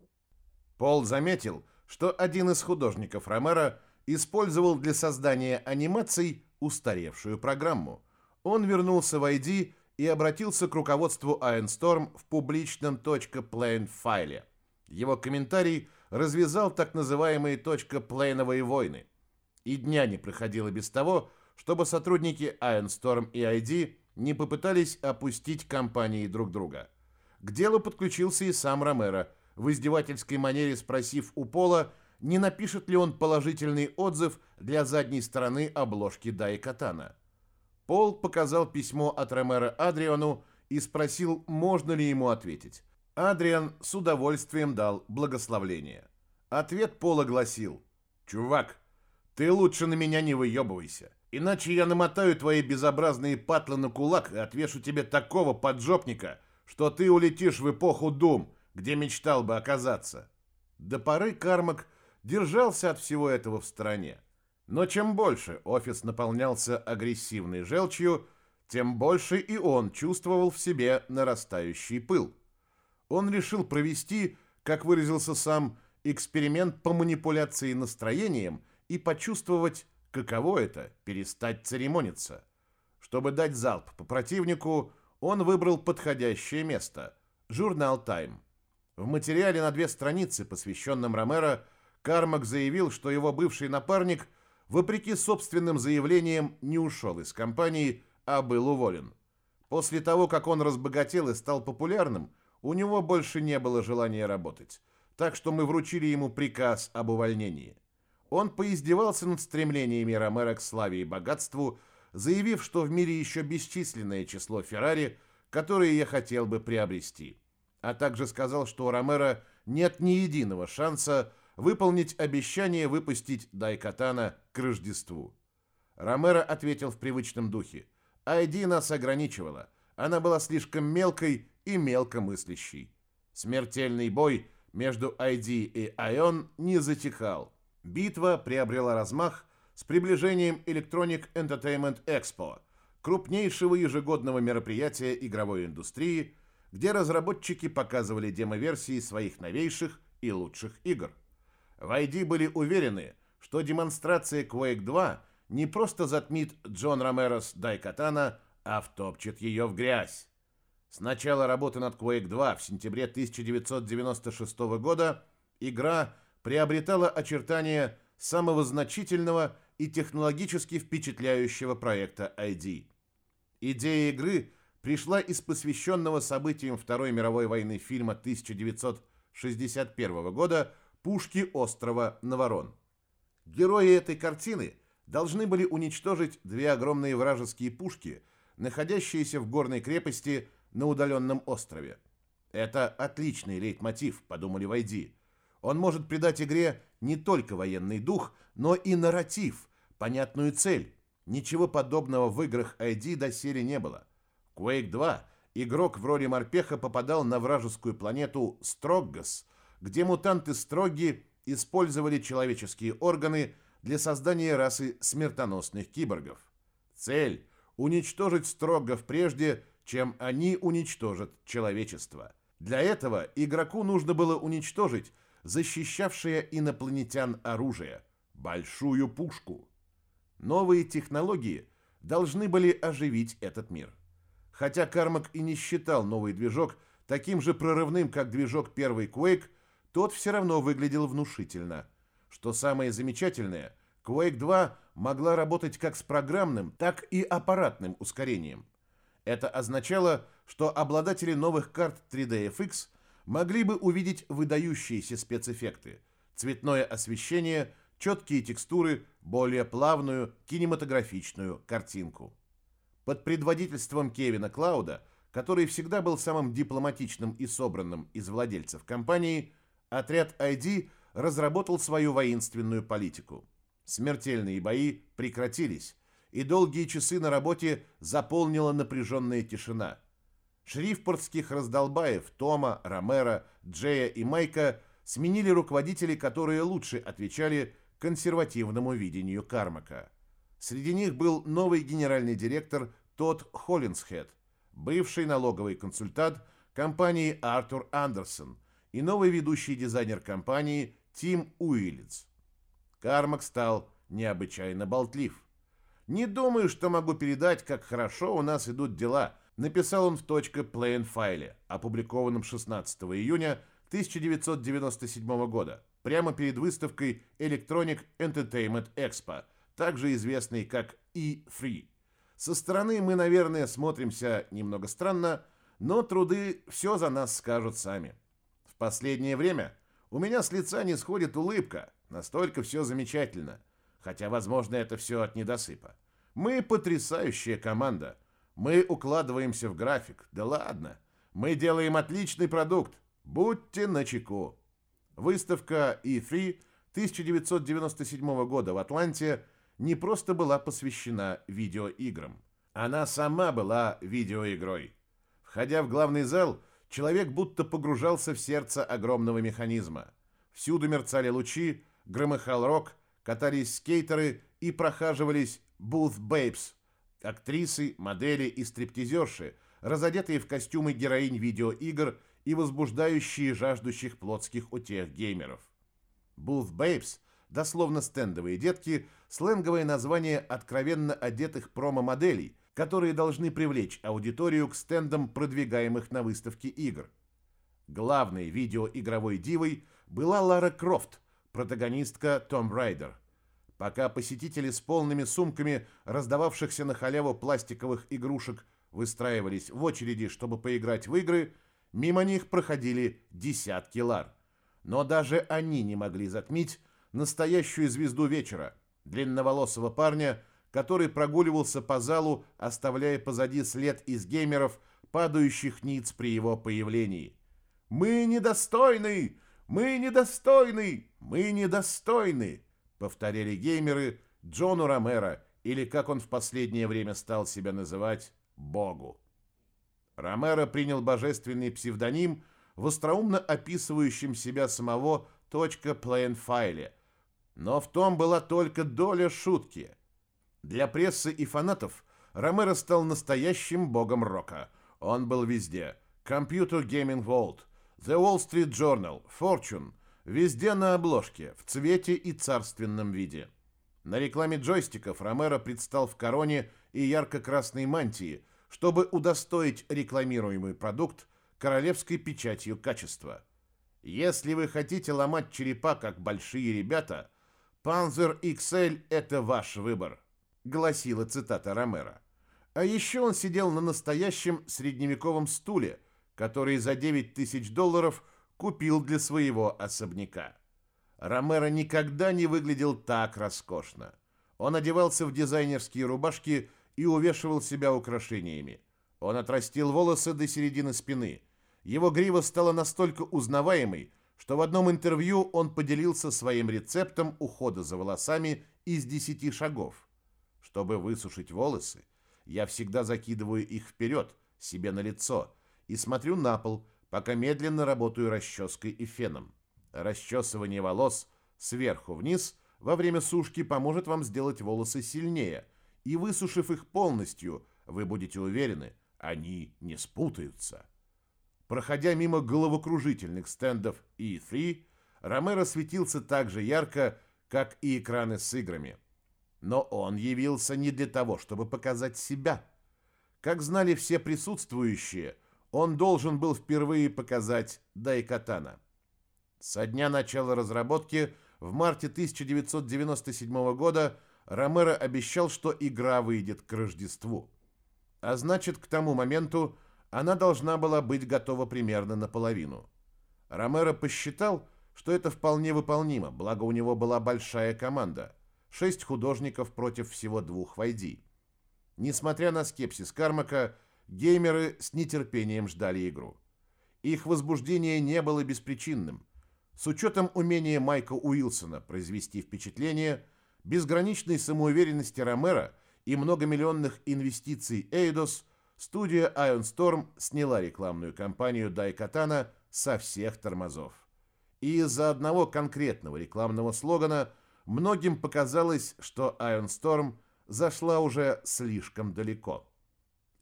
Пол заметил, что один из художников Ромеро использовал для создания анимаций устаревшую программу. Он вернулся в ID и обратился к руководству Iron в публичном .plane файле. Его комментарий развязал так называемые .плейновые войны. И дня не проходило без того, чтобы сотрудники Iron и ID не попытались опустить компании друг друга. К делу подключился и сам Ромеро – в издевательской манере спросив у Пола, не напишет ли он положительный отзыв для задней стороны обложки Дай Катана. Пол показал письмо от Ромера Адриану и спросил, можно ли ему ответить. Адриан с удовольствием дал благословление. Ответ Пола гласил, «Чувак, ты лучше на меня не выебывайся, иначе я намотаю твои безобразные патлы на кулак и отвешу тебе такого поджопника, что ты улетишь в эпоху Дум, где мечтал бы оказаться. До поры Кармак держался от всего этого в стороне. Но чем больше офис наполнялся агрессивной желчью, тем больше и он чувствовал в себе нарастающий пыл. Он решил провести, как выразился сам, эксперимент по манипуляции настроением и почувствовать, каково это – перестать церемониться. Чтобы дать залп по противнику, он выбрал подходящее место – журнал «Тайм». В материале на две страницы, посвященном Ромеро, Кармак заявил, что его бывший напарник, вопреки собственным заявлениям, не ушел из компании, а был уволен. После того, как он разбогател и стал популярным, у него больше не было желания работать, так что мы вручили ему приказ об увольнении. Он поиздевался над стремлениями Ромеро к славе и богатству, заявив, что в мире еще бесчисленное число Феррари, которые я хотел бы приобрести. А также сказал, что у Ромеро нет ни единого шанса выполнить обещание выпустить Дайкатана к Рождеству. Ромеро ответил в привычном духе. ID нас ограничивала. Она была слишком мелкой и мелкомыслящей. Смертельный бой между ID и Ion не затихал. Битва приобрела размах с приближением Electronic Entertainment Expo, крупнейшего ежегодного мероприятия игровой индустрии, где разработчики показывали демо-версии своих новейших и лучших игр. В ID были уверены, что демонстрация Quake 2 не просто затмит Джон Ромерос Дайкатана, а втопчет ее в грязь. С начала работы над Quake 2 в сентябре 1996 года игра приобретала очертания самого значительного и технологически впечатляющего проекта ID. Идея игры пришла из посвященного событиям Второй мировой войны фильма 1961 года «Пушки острова Наворон». Герои этой картины должны были уничтожить две огромные вражеские пушки, находящиеся в горной крепости на удаленном острове. Это отличный лейтмотив, подумали Вайди. Он может придать игре не только военный дух, но и нарратив, понятную цель. Ничего подобного в играх ID доселе не было. В Quake 2 игрок в роли морпеха попадал на вражескую планету Строггас, где мутанты Строги использовали человеческие органы для создания расы смертоносных киборгов. Цель – уничтожить Строгов прежде, чем они уничтожат человечество. Для этого игроку нужно было уничтожить защищавшее инопланетян оружие – большую пушку. Новые технологии должны были оживить этот мир. Хотя Кармак и не считал новый движок таким же прорывным, как движок первый Quake, тот все равно выглядел внушительно. Что самое замечательное, Quake 2 могла работать как с программным, так и аппаратным ускорением. Это означало, что обладатели новых карт 3DFX могли бы увидеть выдающиеся спецэффекты, цветное освещение, четкие текстуры, более плавную кинематографичную картинку. Под предводительством Кевина Клауда, который всегда был самым дипломатичным и собранным из владельцев компании, отряд ID разработал свою воинственную политику. Смертельные бои прекратились, и долгие часы на работе заполнила напряженная тишина. Шрифпортских раздолбаев Тома, Ромера, Джея и Майка сменили руководители, которые лучше отвечали консервативному видению Кармака. Среди них был новый генеральный директор Тодд Холлинсхед, бывший налоговый консультант компании Артур Андерсон и новый ведущий дизайнер компании Тим Уиллиц. Кармак стал необычайно болтлив. «Не думаю, что могу передать, как хорошо у нас идут дела», написал он в .plain файле, опубликованном 16 июня 1997 года, прямо перед выставкой Electronic Entertainment Expo, также известной как E3. Со стороны мы, наверное, смотримся немного странно, но труды все за нас скажут сами. Последнее время у меня с лица не сходит улыбка, настолько все замечательно – хотя, возможно, это все от недосыпа. Мы потрясающая команда. Мы укладываемся в график. Да ладно. Мы делаем отличный продукт. Будьте начеку. Выставка E3 1997 года в Атланте не просто была посвящена видеоиграм. Она сама была видеоигрой. Входя в главный зал, человек будто погружался в сердце огромного механизма. Всюду мерцали лучи, громыхал рок, катались скейтеры и прохаживались Babes, актрисы, модели и стриптизерши, разодетые в костюмы героинь видеоигр и возбуждающие жаждущих плотских утех геймеров. Babes, дословно стендовые детки, сленговое название откровенно одетых промо-моделей, которые должны привлечь аудиторию к стендам продвигаемых на выставке игр. Главной видеоигровой дивой была Лара Крофт, протагонистка Том Райдер. Пока посетители с полными сумками раздававшихся на халяву пластиковых игрушек выстраивались в очереди, чтобы поиграть в игры, мимо них проходили десятки лар. Но даже они не могли затмить настоящую звезду вечера, длинноволосого парня, который прогуливался по залу, оставляя позади след из геймеров, падающих ниц при его появлении. «Мы недостойны! Мы недостойны! Мы недостойны!» повторяли геймеры Джону Ромеро, или, как он в последнее время стал себя называть, Богу. Ромеро принял божественный псевдоним в остроумно описывающем себя самого .plain файле, но в том была только доля шутки. Для прессы и фанатов Ромеро стал настоящим богом рока. Он был везде. Computer Gaming World, The Wall Street Journal, Fortune, везде на обложке, в цвете и царственном виде. На рекламе джойстиков Ромеро предстал в короне и ярко-красной мантии, чтобы удостоить рекламируемый продукт королевской печатью качества. Если вы хотите ломать черепа, как большие ребята, Panzer XL – это ваш выбор, гласила цитата Ромеро. А еще он сидел на настоящем средневековом стуле, который за 9 тысяч долларов купил для своего особняка. Ромеро никогда не выглядел так роскошно. Он одевался в дизайнерские рубашки и увешивал себя украшениями. Он отрастил волосы до середины спины. Его грива стала настолько узнаваемой, что в одном интервью он поделился своим рецептом ухода за волосами из 10 шагов. Чтобы высушить волосы, я всегда закидываю их вперед, себе на лицо, и смотрю на пол, пока медленно работаю расческой и феном. Расчесывание волос сверху вниз во время сушки поможет вам сделать волосы сильнее – и высушив их полностью, вы будете уверены, они не спутаются. Проходя мимо головокружительных стендов E3, Ромеро светился так же ярко, как и экраны с играми. Но он явился не для того, чтобы показать себя. Как знали все присутствующие, он должен был впервые показать Дайкатана. Со дня начала разработки в марте 1997 года Ромеро обещал, что игра выйдет к Рождеству. А значит, к тому моменту она должна была быть готова примерно наполовину. Ромеро посчитал, что это вполне выполнимо, благо у него была большая команда. Шесть художников против всего двух в. Несмотря на скепсис Кармака, геймеры с нетерпением ждали игру. Их возбуждение не было беспричинным. С учетом умения Майка Уилсона произвести впечатление – безграничной самоуверенности Ромера и многомиллионных инвестиций Eidos, студия Ion Storm сняла рекламную кампанию Дайкатана со всех тормозов. И из-за одного конкретного рекламного слогана многим показалось, что Ion Storm зашла уже слишком далеко.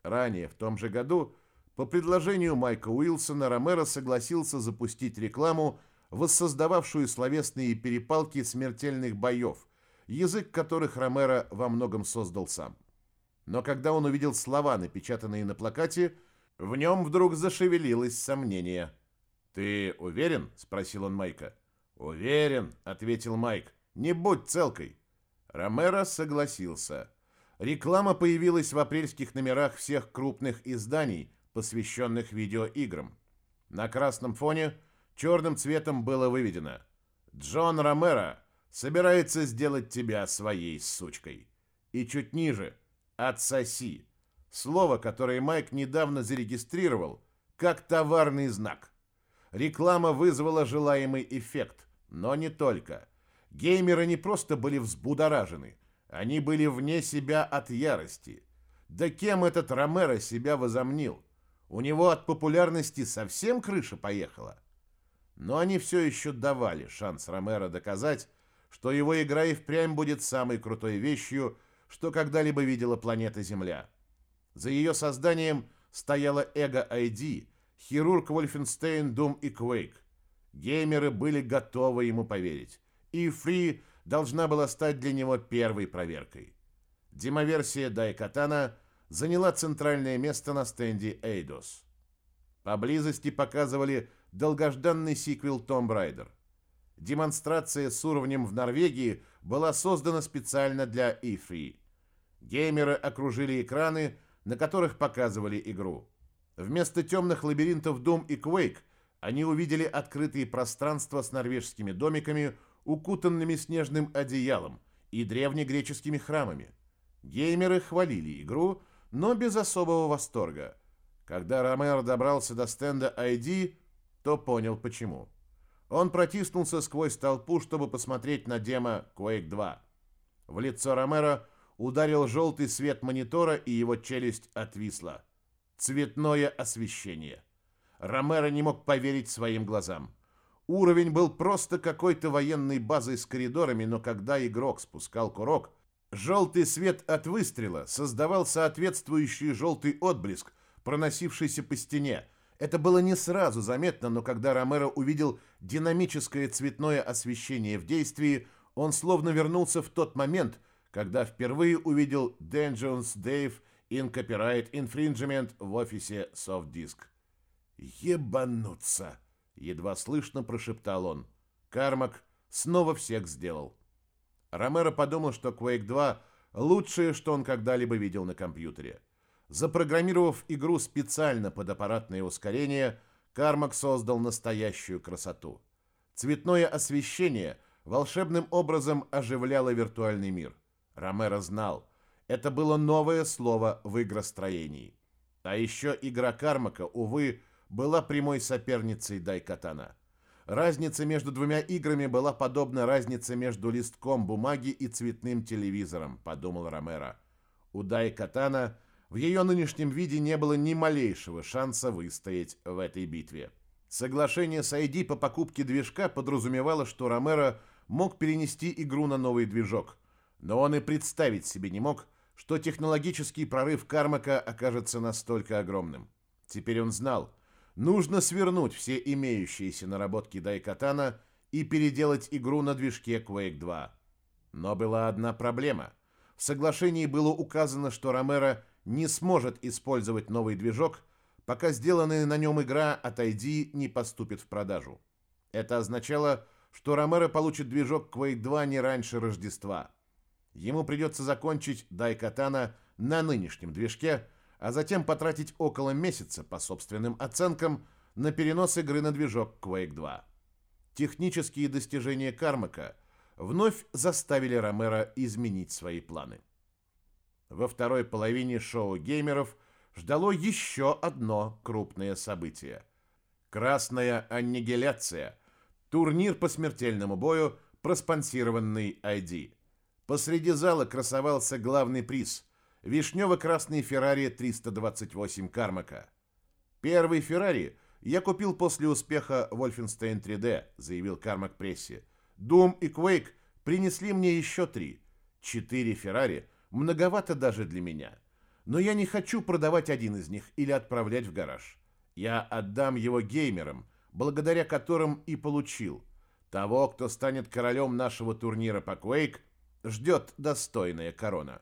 Ранее, в том же году, по предложению Майка Уилсона, Ромеро согласился запустить рекламу, воссоздававшую словесные перепалки смертельных боев, язык которых Ромеро во многом создал сам. Но когда он увидел слова, напечатанные на плакате, в нем вдруг зашевелилось сомнение. «Ты уверен?» – спросил он Майка. «Уверен», – ответил Майк. «Не будь целкой». Ромеро согласился. Реклама появилась в апрельских номерах всех крупных изданий, посвященных видеоиграм. На красном фоне черным цветом было выведено «Джон Ромеро, собирается сделать тебя своей сучкой. И чуть ниже «отсоси» – слово, которое Майк недавно зарегистрировал как товарный знак. Реклама вызвала желаемый эффект, но не только. Геймеры не просто были взбудоражены, они были вне себя от ярости. Да кем этот Ромеро себя возомнил? У него от популярности совсем крыша поехала. Но они все еще давали шанс Ромеро доказать, что его игра и впрямь будет самой крутой вещью, что когда-либо видела планета Земля. За ее созданием стояла Эго ID, хирург Вольфенстейн, Doom и Quake. Геймеры были готовы ему поверить. И Free должна была стать для него первой проверкой. Демоверсия Дайкатана заняла центральное место на стенде Eidos. Поблизости показывали долгожданный сиквел Tomb Raider. Демонстрация с уровнем в Норвегии была создана специально для E3. Геймеры окружили экраны, на которых показывали игру. Вместо темных лабиринтов Doom и Quake они увидели открытые пространства с норвежскими домиками, укутанными снежным одеялом и древнегреческими храмами. Геймеры хвалили игру, но без особого восторга. Когда Ромеро добрался до стенда ID, то понял почему. Он протиснулся сквозь толпу, чтобы посмотреть на демо Quake 2. В лицо Ромеро ударил желтый свет монитора, и его челюсть отвисла. Цветное освещение. Ромеро не мог поверить своим глазам. Уровень был просто какой-то военной базой с коридорами, но когда игрок спускал курок, желтый свет от выстрела создавал соответствующий желтый отблеск, проносившийся по стене. Это было не сразу заметно, но когда Ромеро увидел динамическое цветное освещение в действии, он словно вернулся в тот момент, когда впервые увидел Dungeons Dave in Copyright Infringement в офисе SoftDisk. «Ебануться!» — едва слышно прошептал он. Кармак снова всех сделал. Ромеро подумал, что Quake 2 — лучшее, что он когда-либо видел на компьютере. Запрограммировав игру специально под аппаратное ускорение, Кармак создал настоящую красоту. Цветное освещение волшебным образом оживляло виртуальный мир. Ромеро знал, это было новое слово в игростроении. А еще игра Кармака, увы, была прямой соперницей Дайкатана. Разница между двумя играми была подобна разнице между листком бумаги и цветным телевизором, подумал Ромеро. У Дайкатана в ее нынешнем виде не было ни малейшего шанса выстоять в этой битве. Соглашение с ID по покупке движка подразумевало, что Ромеро мог перенести игру на новый движок, но он и представить себе не мог, что технологический прорыв Кармака окажется настолько огромным. Теперь он знал, Нужно свернуть все имеющиеся наработки Дайкатана и переделать игру на движке Quake 2. Но была одна проблема. В соглашении было указано, что Ромеро не сможет использовать новый движок, пока сделанная на нем игра от ID не поступит в продажу. Это означало, что Ромеро получит движок Quake 2 не раньше Рождества. Ему придется закончить Дайкатана на нынешнем движке – а затем потратить около месяца, по собственным оценкам, на перенос игры на движок Quake 2. Технические достижения Кармака вновь заставили Ромеро изменить свои планы. Во второй половине шоу геймеров ждало еще одно крупное событие. Красная аннигиляция. Турнир по смертельному бою, проспонсированный ID. Посреди зала красовался главный приз вишнево-красный Феррари 328 Кармака. Первый Феррари я купил после успеха Wolfenstein 3D, заявил Кармак прессе. Doom и Quake принесли мне еще три. Четыре Феррари многовато даже для меня. Но я не хочу продавать один из них или отправлять в гараж. Я отдам его геймерам, благодаря которым и получил. Того, кто станет королем нашего турнира по Quake, ждет достойная корона.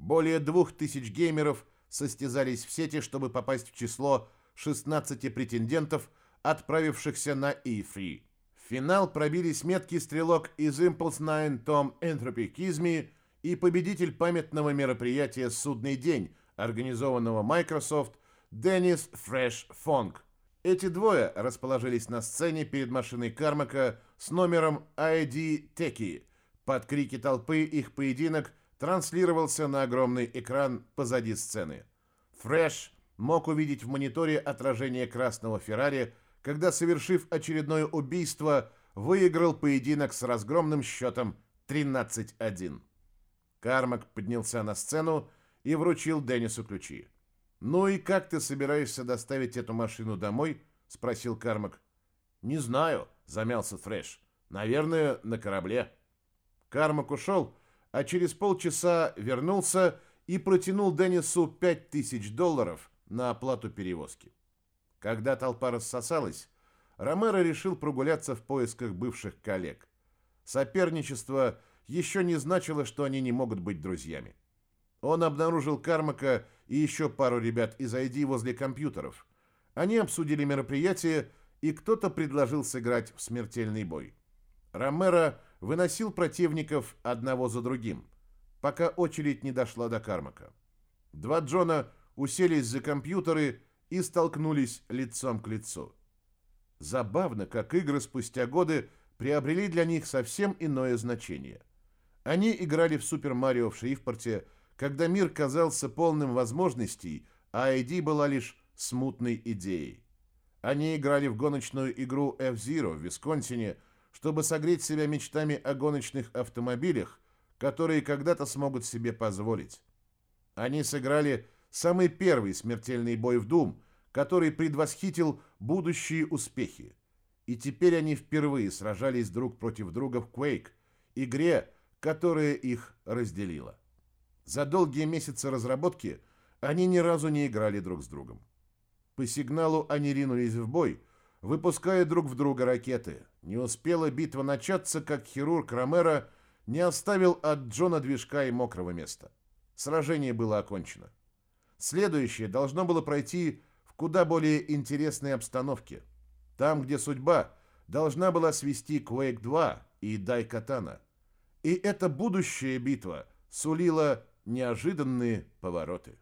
Более двух тысяч геймеров состязались в сети, чтобы попасть в число 16 претендентов, отправившихся на E3. В финал пробились меткий стрелок из Impulse 9 Том Entropy Кизми и победитель памятного мероприятия «Судный день», организованного Microsoft, Деннис Фреш Фонг. Эти двое расположились на сцене перед машиной Кармака с номером ID Теки. Под крики толпы их поединок транслировался на огромный экран позади сцены. Фрэш мог увидеть в мониторе отражение красного Феррари, когда, совершив очередное убийство, выиграл поединок с разгромным счетом 13-1. Кармак поднялся на сцену и вручил Деннису ключи. «Ну и как ты собираешься доставить эту машину домой?» — спросил Кармак. «Не знаю», — замялся Фрэш. «Наверное, на корабле». Кармак ушел, а через полчаса вернулся и протянул Деннису 5000 долларов на оплату перевозки. Когда толпа рассосалась, Ромеро решил прогуляться в поисках бывших коллег. Соперничество еще не значило, что они не могут быть друзьями. Он обнаружил Кармака и еще пару ребят из ID возле компьютеров. Они обсудили мероприятие, и кто-то предложил сыграть в смертельный бой. Ромеро выносил противников одного за другим, пока очередь не дошла до Кармака. Два Джона уселись за компьютеры и столкнулись лицом к лицу. Забавно, как игры спустя годы приобрели для них совсем иное значение. Они играли в Супер Марио в Шрифпорте, когда мир казался полным возможностей, а ID была лишь смутной идеей. Они играли в гоночную игру F-Zero в Висконсине, чтобы согреть себя мечтами о гоночных автомобилях, которые когда-то смогут себе позволить. Они сыграли самый первый смертельный бой в Doom, который предвосхитил будущие успехи. И теперь они впервые сражались друг против друга в Quake, игре, которая их разделила. За долгие месяцы разработки они ни разу не играли друг с другом. По сигналу они ринулись в бой, выпуская друг в друга ракеты. Не успела битва начаться, как хирург Ромеро не оставил от Джона движка и мокрого места. Сражение было окончено. Следующее должно было пройти в куда более интересной обстановке. Там, где судьба должна была свести Quake 2 и Дайкатана. И эта будущая битва сулила неожиданные повороты.